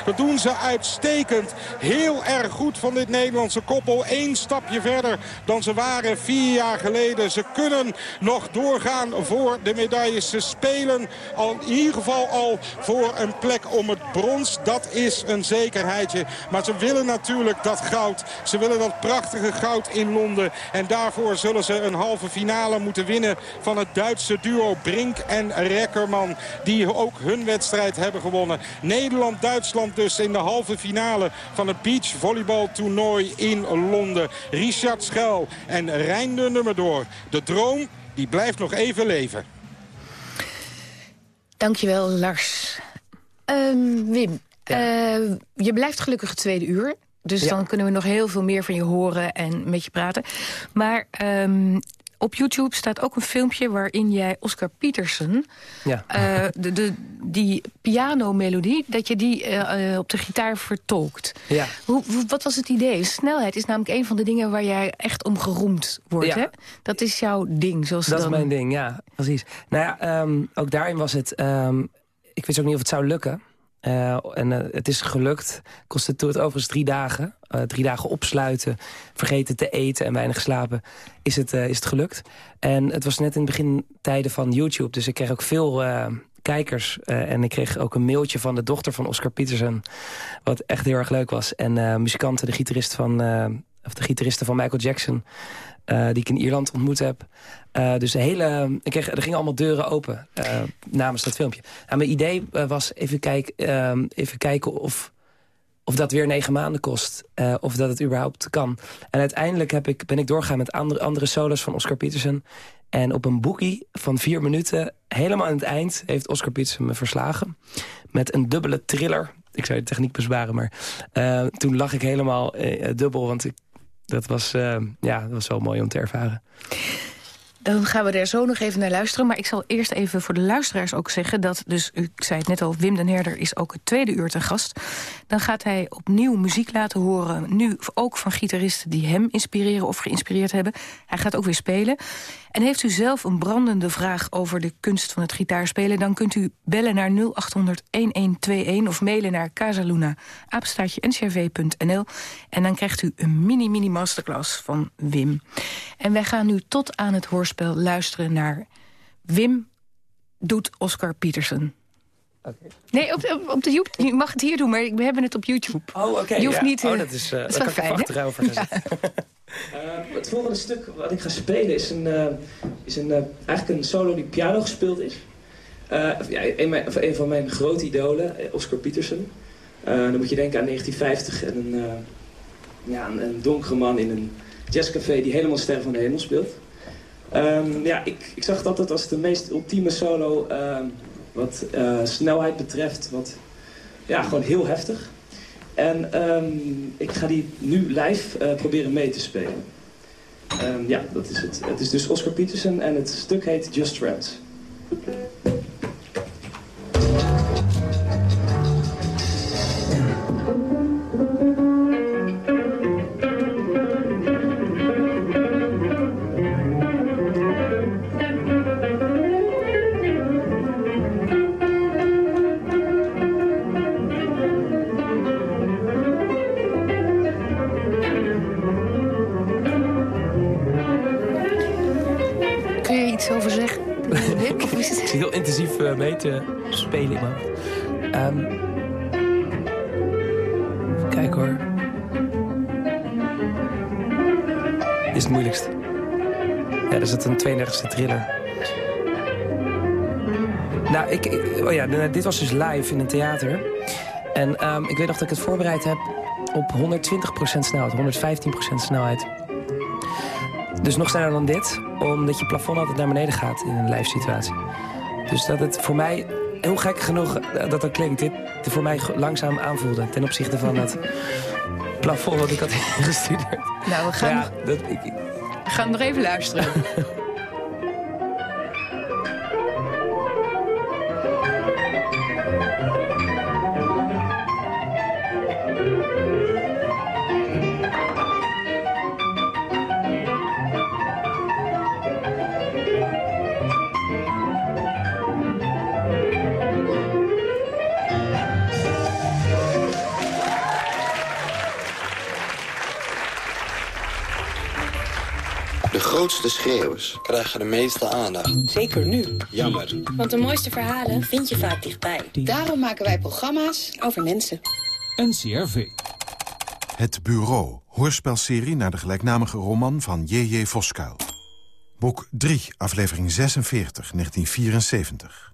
Dat doen ze uitstekend. Heel erg goed van dit Nederlandse koppel. Eén stapje verder dan ze waren vier jaar geleden. Ze kunnen nog doorgaan voor de medailles. Ze spelen al in ieder geval al voor een plek om het brons. Dat is een zekerheidje. Maar ze willen natuurlijk dat goud. Ze willen dat prachtige goud in Londen. En daarvoor zullen ze een halve finale moeten winnen van het Duitse duo Brink en Rekkerman. Die ook hun wedstrijd hebben gewonnen. Nederland-Duitsland dus in de halve finale van het beachvolleybaltoernooi in Londen. Richard Schel en Rijn de Nummerdoor. De droom die blijft nog even leven. Dankjewel, Lars. Um, Wim, uh, je blijft gelukkig het tweede uur. Dus ja. dan kunnen we nog heel veel meer van je horen en met je praten. Maar um, op YouTube staat ook een filmpje waarin jij Oscar Peterson... Ja. Uh, de, de, die pianomelodie, dat je die uh, op de gitaar vertolkt. Ja. Hoe, wat was het idee? Snelheid is namelijk een van de dingen waar jij echt om geroemd wordt. Ja. Hè? Dat is jouw ding. Zoals dat dan... is mijn ding, ja. Precies. Nou ja, um, ook daarin was het... Um, ik wist ook niet of het zou lukken. Uh, en uh, het is gelukt. Kostte het overigens drie dagen. Uh, drie dagen opsluiten, vergeten te eten en weinig slapen. Is het, is het gelukt. En het was net in het begin tijden van YouTube. Dus ik kreeg ook veel kijkers. en ik kreeg ook een mailtje van de dochter van Oscar Peterson. Wat echt heel erg leuk was. En muzikanten, de gitarist van... of de gitaristen van Michael Jackson... Uh, die ik in Ierland ontmoet heb. Uh, dus de hele, ik kreeg, er gingen allemaal deuren open uh, namens dat filmpje. Nou, mijn idee was even, kijk, even kijken of, of dat weer negen maanden kost. of dat het überhaupt kan. En uiteindelijk heb ik, ben ik doorgegaan met andere, andere solos van Oscar Peterson. En op een boekie van vier minuten, helemaal aan het eind... heeft Oscar Peterson me verslagen. Met een dubbele thriller. Ik zou je techniek bezwaren, maar toen lag ik helemaal dubbel... want ik dat was, uh, ja, dat was wel mooi om te ervaren. Dan gaan we er zo nog even naar luisteren. Maar ik zal eerst even voor de luisteraars ook zeggen... dat, dus ik zei het net al, Wim den Herder is ook het tweede uur te gast. Dan gaat hij opnieuw muziek laten horen. Nu ook van gitaristen die hem inspireren of geïnspireerd hebben. Hij gaat ook weer spelen. En heeft u zelf een brandende vraag over de kunst van het gitaarspelen... dan kunt u bellen naar 0800-1121 of mailen naar casaluna, ncrv.nl. En dan krijgt u een mini-mini masterclass van Wim. En wij gaan nu tot aan het hoorspel luisteren naar Wim doet Oscar Peterson. Okay. Nee, op, op, op, de YouTube. Je mag het hier doen, maar we hebben het op YouTube. Oh, oké. Je hoeft ja. niet... Oh, dat is, uh, dat is wel fijn, ja. uh, Het volgende stuk wat ik ga spelen is, een, uh, is een, eigenlijk een solo die piano gespeeld is. ja, een, mijn, van mijn grote idolen, Oscar Peterson. dan moet je denken aan 1950 en een, ja, een, een donkere man in een jazzcafé die helemaal Ster van de Hemel speelt. Um, ja, ik, ik zag het altijd als de meest ultieme solo uh, wat snelheid betreft. Wat, ja, gewoon heel heftig. En um, ik ga die nu live uh, proberen mee te spelen. Um, ja, dat is het. Het is dus Oscar Peterson en het stuk heet Just Friends. Een 32e thriller. Nou, ik, ik, oh ja, dit was dus live in een theater. En um, ik weet nog dat ik het voorbereid heb op 120% snelheid, 115% snelheid. Dus nog sneller dan dit, omdat je plafond altijd naar beneden gaat in een live situatie. Dus dat het voor mij, heel gek genoeg eh, dat dat klinkt... dit voor mij langzaam aanvoelde ten opzichte van het plafond wat ik had ingestudeerd. Nou, we gaan, ja, dat, ik, we gaan nog even luisteren. grootste schreeuwers krijgen de meeste aandacht. Zeker nu. Jammer. Want de mooiste verhalen vind je vaak dichtbij. Daarom maken wij programma's over mensen. NCRV. Het Bureau, hoorspelserie naar de gelijknamige roman van J.J. Voskuil. Boek 3, aflevering 46, 1974.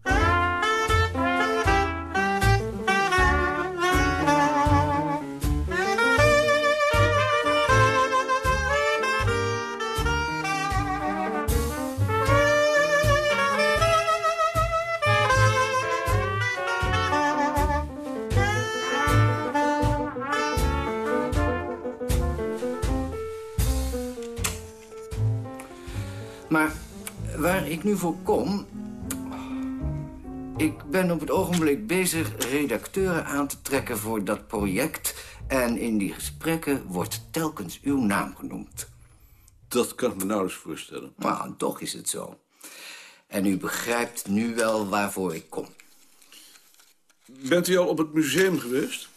Nu voor kom... Ik ben op het ogenblik bezig redacteuren aan te trekken voor dat project... en in die gesprekken wordt telkens uw naam genoemd. Dat kan ik me nauwelijks voorstellen. Nou, toch is het zo. En u begrijpt nu wel waarvoor ik kom. Bent u al op het museum geweest?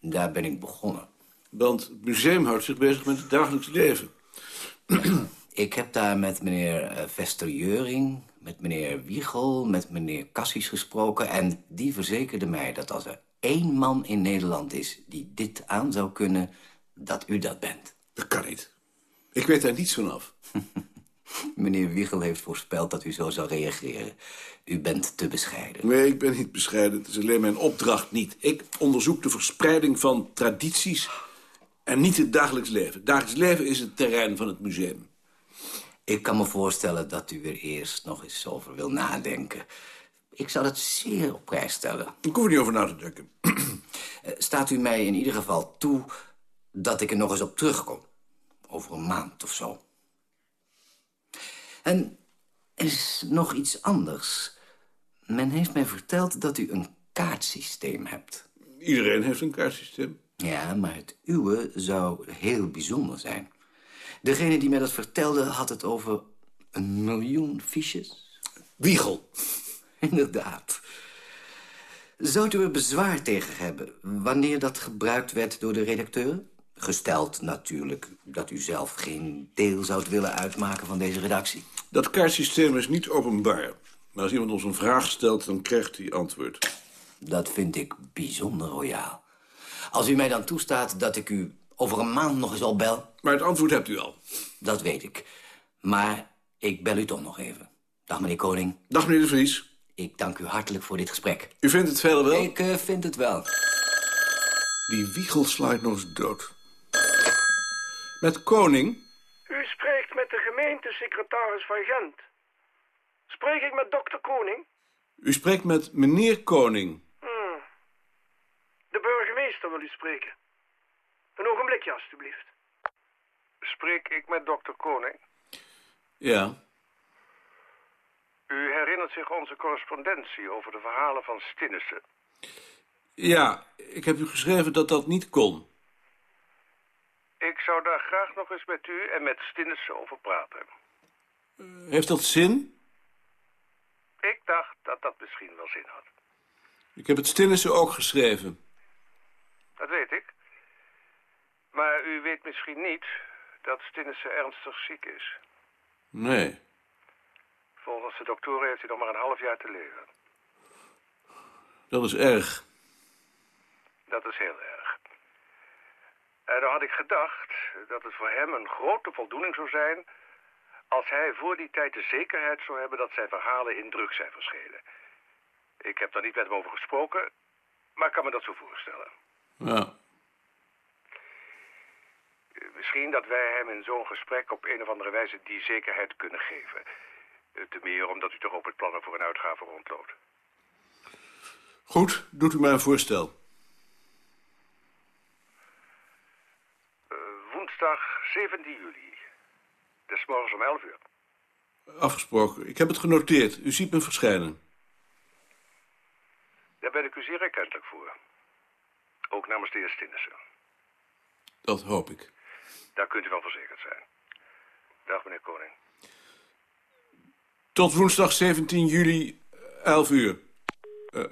Daar ben ik begonnen. Want het museum houdt zich bezig met het dagelijks leven. Ik heb daar met meneer eh, Vester Jeuring, met meneer Wiegel, met meneer Cassis gesproken... en die verzekerde mij dat als er één man in Nederland is die dit aan zou kunnen... dat u dat bent. Dat kan niet. Ik weet daar niets van af. Meneer Wiegel heeft voorspeld dat u zo zou reageren. U bent te bescheiden. Nee, ik ben niet bescheiden. Het is alleen mijn opdracht niet. Ik onderzoek de verspreiding van tradities en niet het dagelijks leven. Het dagelijks leven is het terrein van het museum. Ik kan me voorstellen dat u er eerst nog eens over wil nadenken. Ik zou dat zeer op prijs stellen. Ik hoef er niet over na te denken. Eh, Staat u mij in ieder geval toe dat ik er nog eens op terugkom? Over een maand of zo. En er is nog iets anders. Men heeft mij verteld dat u een kaartsysteem hebt. Iedereen heeft een kaartsysteem. Ja, maar het uwe zou heel bijzonder zijn. Degene die mij dat vertelde had het over een miljoen fiches. Wiegel. Inderdaad. Zou u er bezwaar tegen hebben wanneer dat gebruikt werd door de redacteur? Gesteld natuurlijk dat u zelf geen deel zou willen uitmaken van deze redactie. Dat kaartsysteem is niet openbaar. Maar als iemand ons een vraag stelt, dan krijgt hij antwoord. Dat vind ik bijzonder royaal. Als u mij dan toestaat dat ik u over een maand nog eens opbel... Maar het antwoord hebt u al. Dat weet ik. Maar ik bel u toch nog even. Dag, meneer Koning. Dag, meneer de Vries. Ik dank u hartelijk voor dit gesprek. U vindt het verder wel? Ik uh, vind het wel. Die wiegel slaat nog eens dood. Met Koning? U spreekt met de gemeentesecretaris van Gent. Spreek ik met dokter Koning? U spreekt met meneer Koning. Hmm. De burgemeester wil u spreken. Een ogenblikje, alstublieft. Spreek ik met dokter Koning? Ja. U herinnert zich onze correspondentie over de verhalen van Stinnissen. Ja, ik heb u geschreven dat dat niet kon. Ik zou daar graag nog eens met u en met Stinnissen over praten. Heeft dat zin? Ik dacht dat dat misschien wel zin had. Ik heb het Stinnissen ook geschreven. Dat weet ik. Maar u weet misschien niet dat Stinnissen ernstig ziek is. Nee. Volgens de doktoren heeft hij nog maar een half jaar te leven. Dat is erg. Dat is heel erg. En dan had ik gedacht dat het voor hem een grote voldoening zou zijn... als hij voor die tijd de zekerheid zou hebben dat zijn verhalen in druk zijn verschenen. Ik heb daar niet met hem over gesproken, maar ik kan me dat zo voorstellen. Ja. Misschien dat wij hem in zo'n gesprek op een of andere wijze die zekerheid kunnen geven. Te meer omdat u toch ook met plannen voor een uitgave rondloopt. Goed, doet u mij een voorstel. Uh, woensdag 17 juli. Des morgens om 11 uur. Afgesproken. Ik heb het genoteerd. U ziet me verschijnen. Daar ben ik u zeer erkentelijk voor. Ook namens de heer Stinnissen. Dat hoop ik. Daar kunt u wel verzekerd zijn. Dag, meneer Koning. Tot woensdag 17 juli, 11 uur. Uh.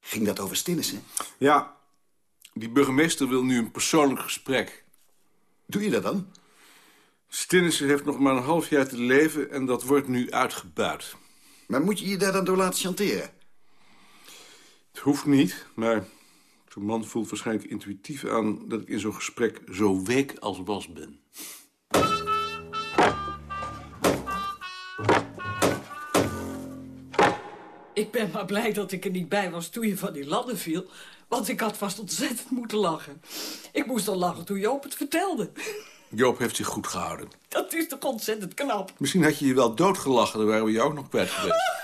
Ging dat over Stinnissen? Ja. Die burgemeester wil nu een persoonlijk gesprek. Doe je dat dan? Stinnissen heeft nog maar een half jaar te leven en dat wordt nu uitgebuit. Maar moet je je daar dan door laten chanteren? Het hoeft niet, maar zo'n man voelt waarschijnlijk intuïtief aan... dat ik in zo'n gesprek zo week als was ben. Ik ben maar blij dat ik er niet bij was toen je van die ladder viel. Want ik had vast ontzettend moeten lachen. Ik moest al lachen toen Joop het vertelde. Joop heeft zich goed gehouden. Dat is toch ontzettend knap. Misschien had je je wel doodgelachen, dan waren we jou ook nog kwijt geweest.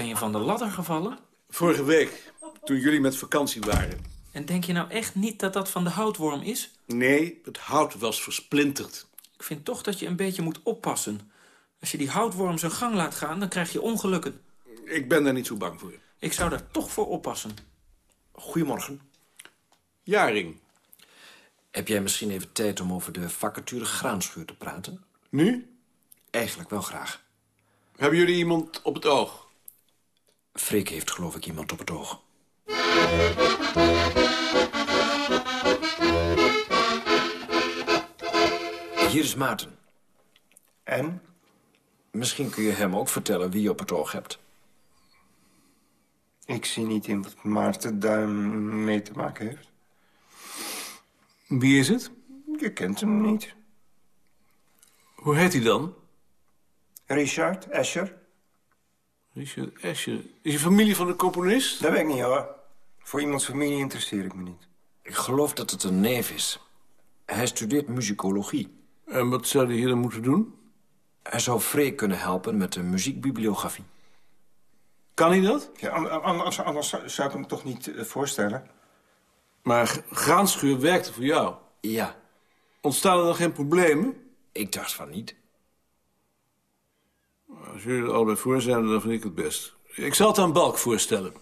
Ben je van de ladder gevallen? Vorige week, toen jullie met vakantie waren. En denk je nou echt niet dat dat van de houtworm is? Nee, het hout was versplinterd. Ik vind toch dat je een beetje moet oppassen. Als je die houtworm zijn gang laat gaan, dan krijg je ongelukken. Ik ben daar niet zo bang voor. Ik zou daar toch voor oppassen. Goedemorgen. Jaring. Heb jij misschien even tijd om over de vacature graanschuur te praten? Nu? Eigenlijk wel graag. Hebben jullie iemand op het oog? Freek heeft geloof ik iemand op het oog. Hier is Maarten. En? Misschien kun je hem ook vertellen wie je op het oog hebt. Ik zie niet in wat Maarten daar mee te maken heeft. Wie is het? Je kent hem niet. Hoe heet hij dan? Richard Escher. Richard Escher. Is je familie van de componist? Dat weet ik niet, hoor. Voor iemands familie interesseer ik me niet. Ik geloof dat het een neef is. Hij studeert muzikologie. En wat zou hij hier dan moeten doen? Hij zou Freek kunnen helpen met de muziekbibliografie. Kan hij dat? Ja, anders, anders zou ik hem toch niet eh, voorstellen. Maar Graanschuur werkte voor jou. Ja. Ontstaan er dan geen problemen? Ik dacht van niet. Als jullie er allebei voor zijn, dan vind ik het best. Ik zal het aan Balk voorstellen.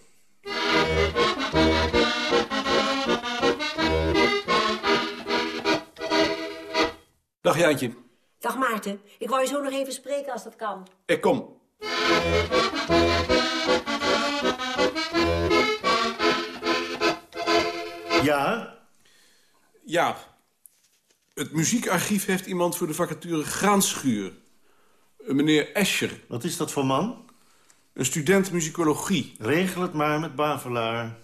Dag Jaantje. Dag Maarten, ik wou je zo nog even spreken als dat kan. Ik kom. Ja? Ja. Het muziekarchief heeft iemand voor de vacature Graanschuur. Een meneer Escher. Wat is dat voor man? Een student muzikologie. Regel het maar met Bavelaar.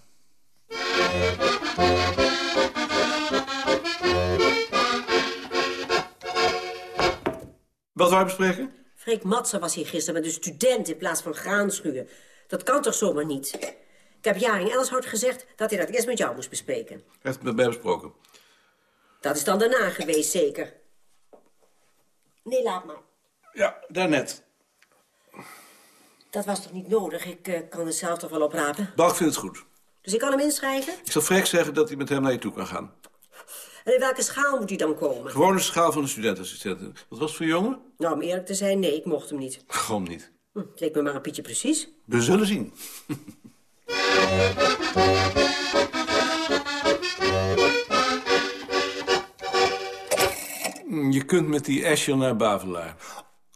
Wat wou je bespreken? Freek Matsen was hier gisteren met een student in plaats van graanschuur. Dat kan toch zomaar niet? Ik heb Jaring Elshout gezegd dat hij dat eerst met jou moest bespreken. Hij heeft het met mij besproken. Dat is dan daarna geweest, zeker. Nee, laat maar. Ja, daarnet. Dat was toch niet nodig? Ik eh, kan het zelf toch wel oprapen? Balk vindt het goed. Dus ik kan hem inschrijven? Ik zal Freek zeggen dat hij met hem naar je toe kan gaan. En in welke schaal moet hij dan komen? Gewone schaal van de studentenassistenten. Wat was het voor jongen? Nou, om eerlijk te zijn, nee, ik mocht hem niet. Gewoon niet. Hm, het leek me maar een Pietje precies. We zullen zien. Je kunt met die Escher naar Bavelaar.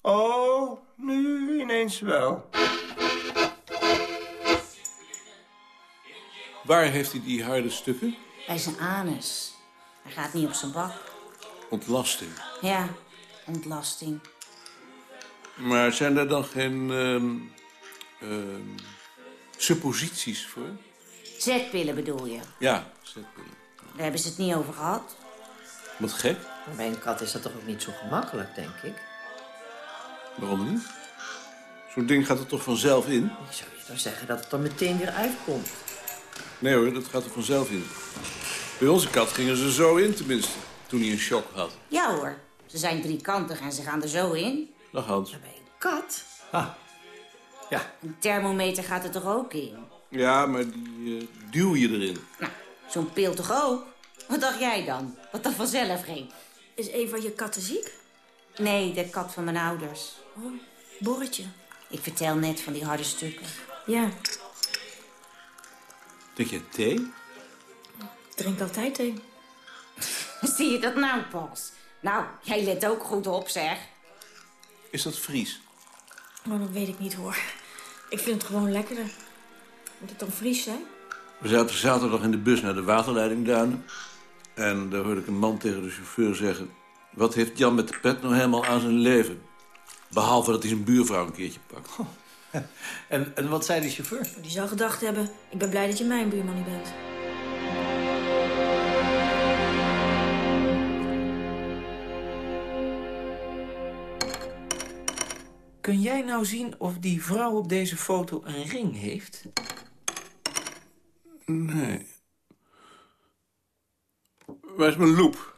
Oh, nu ineens wel. Waar heeft hij die harde stukken? Bij zijn anus. Hij gaat niet op zijn bak. Ontlasting. Ja, ontlasting. Maar zijn daar dan geen ehm, ehm, supposities voor? Zetpillen bedoel je? Ja, zetpillen. Daar hebben ze het niet over gehad. Wat gek. Maar bij een kat is dat toch ook niet zo gemakkelijk, denk ik? Waarom niet? Zo'n ding gaat er toch vanzelf in? Ik zou je dan zeggen dat het dan meteen weer uitkomt. Nee hoor, dat gaat er vanzelf in. Bij onze kat gingen ze zo in tenminste, toen hij een shock had. Ja hoor, ze zijn driekantig en ze gaan er zo in. Dag Hans. Kat? Ah. Ja. Een thermometer gaat er toch ook in? Ja, maar die eh, duw je erin. Nou, zo'n pil toch ook? Wat dacht jij dan? Wat dat vanzelf ging? Is een van je katten ziek? Nee, de kat van mijn ouders. Oh, borretje. Ik vertel net van die harde stukken. Ja, Drink je thee? ik drink altijd thee. Zie je dat nou pas? Nou, jij let ook goed op, zeg. Is dat Fries? Oh, dat weet ik niet hoor. Ik vind het gewoon lekkerder. Moet het dan Fries zijn? We zaten zaterdag in de bus naar de waterleiding Duinen. En daar hoorde ik een man tegen de chauffeur zeggen... wat heeft Jan met de pet nou helemaal aan zijn leven? Behalve dat hij zijn buurvrouw een keertje pakt. En, en wat zei de chauffeur? Die zou gedacht hebben, ik ben blij dat je mijn buurman niet bent. Kun jij nou zien of die vrouw op deze foto een ring heeft? Nee. Waar is mijn loep?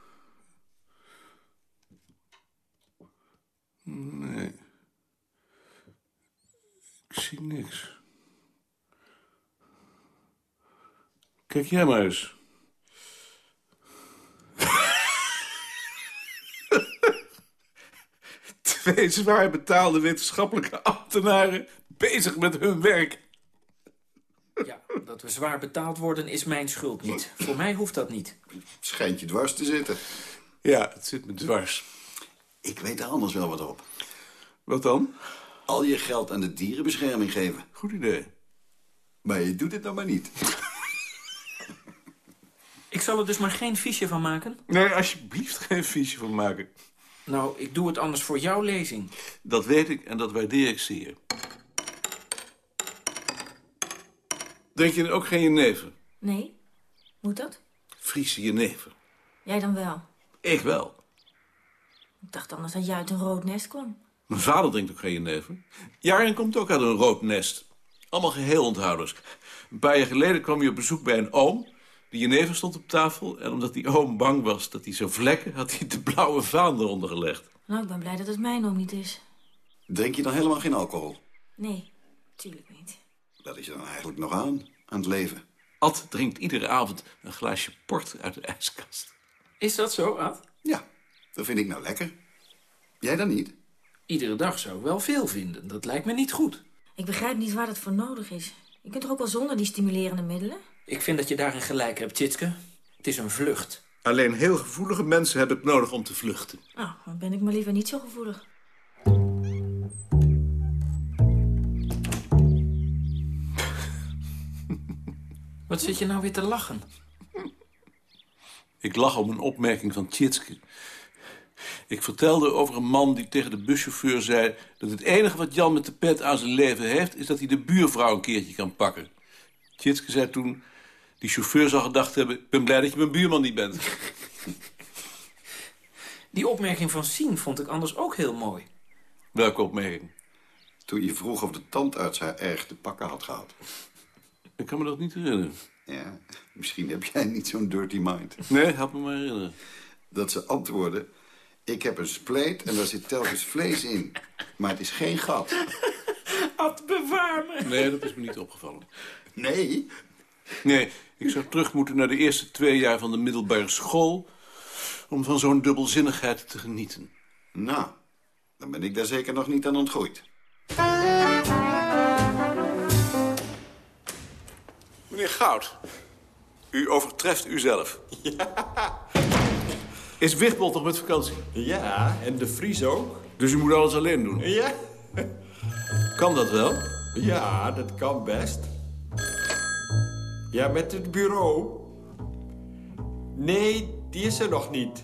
Nee. Ik zie niks. Kijk jij maar eens. Twee zwaar betaalde wetenschappelijke ambtenaren bezig met hun werk. Ja, dat we zwaar betaald worden is mijn schuld niet. Voor mij hoeft dat niet. Schijnt je dwars te zitten. Ja, het zit me dwars. Ik weet er anders wel wat op. Wat dan? Al je geld aan de dierenbescherming geven. Goed idee. Maar je doet het dan maar niet. Ik zal er dus maar geen fiche van maken? Nee, alsjeblieft geen fiche van maken. Nou, ik doe het anders voor jouw lezing. Dat weet ik en dat waardeer ik zeer. Drink je ook geen jenever? Nee? Moet dat? Friese jenever. Jij dan wel? Ik wel. Ik dacht anders dat jij uit een rood nest kwam. Mijn vader drinkt ook geen jenever. Jaren komt ook uit een rood nest. Allemaal geheel onthouders. Een paar jaar geleden kwam hij op bezoek bij een oom. De jenever stond op tafel. En omdat die oom bang was dat hij zou vlekken... had hij de blauwe vaan eronder gelegd. Nou, ik ben blij dat het mijn oom niet is. Drink je dan helemaal geen alcohol? Nee, tuurlijk niet. Dat is je dan eigenlijk nog aan, aan het leven. Ad drinkt iedere avond een glaasje port uit de ijskast. Is dat zo, Ad? Ja, dat vind ik nou lekker. Jij dan niet? Iedere dag zou ik wel veel vinden. Dat lijkt me niet goed. Ik begrijp niet waar dat voor nodig is. Je kunt toch ook wel zonder die stimulerende middelen? Ik vind dat je daarin gelijk hebt, Tjitske. Het is een vlucht. Alleen heel gevoelige mensen hebben het nodig om te vluchten. Nou, dan ben ik maar liever niet zo gevoelig. Wat zit je nou weer te lachen? Ik lach om een opmerking van Tjitske. Ik vertelde over een man die tegen de buschauffeur zei... dat het enige wat Jan met de pet aan zijn leven heeft... is dat hij de buurvrouw een keertje kan pakken. Tjitske zei toen... die chauffeur zal gedacht hebben... ik ben blij dat je mijn buurman niet bent. Die opmerking van Sien vond ik anders ook heel mooi. Welke opmerking? Toen je vroeg of de tandarts haar erg te pakken had gehad. Ik kan me dat niet herinneren. Ja, misschien heb jij niet zo'n dirty mind. Nee, help me maar herinneren. Dat ze antwoordde... Ik heb een spleet en daar zit telkens vlees in. Maar het is geen gat. Ad, bewaar me. Nee, dat is me niet opgevallen. Nee? Nee, ik zou terug moeten naar de eerste twee jaar van de middelbare school... om van zo'n dubbelzinnigheid te genieten. Nou, dan ben ik daar zeker nog niet aan ontgroeid. Meneer Goud, u overtreft uzelf. Ja. Is Wichtbold toch met vakantie? Ja, en de Vries ook. Dus u moet alles alleen doen? Ja. Kan dat wel? Ja, dat kan best. Ja, met het bureau? Nee, die is er nog niet.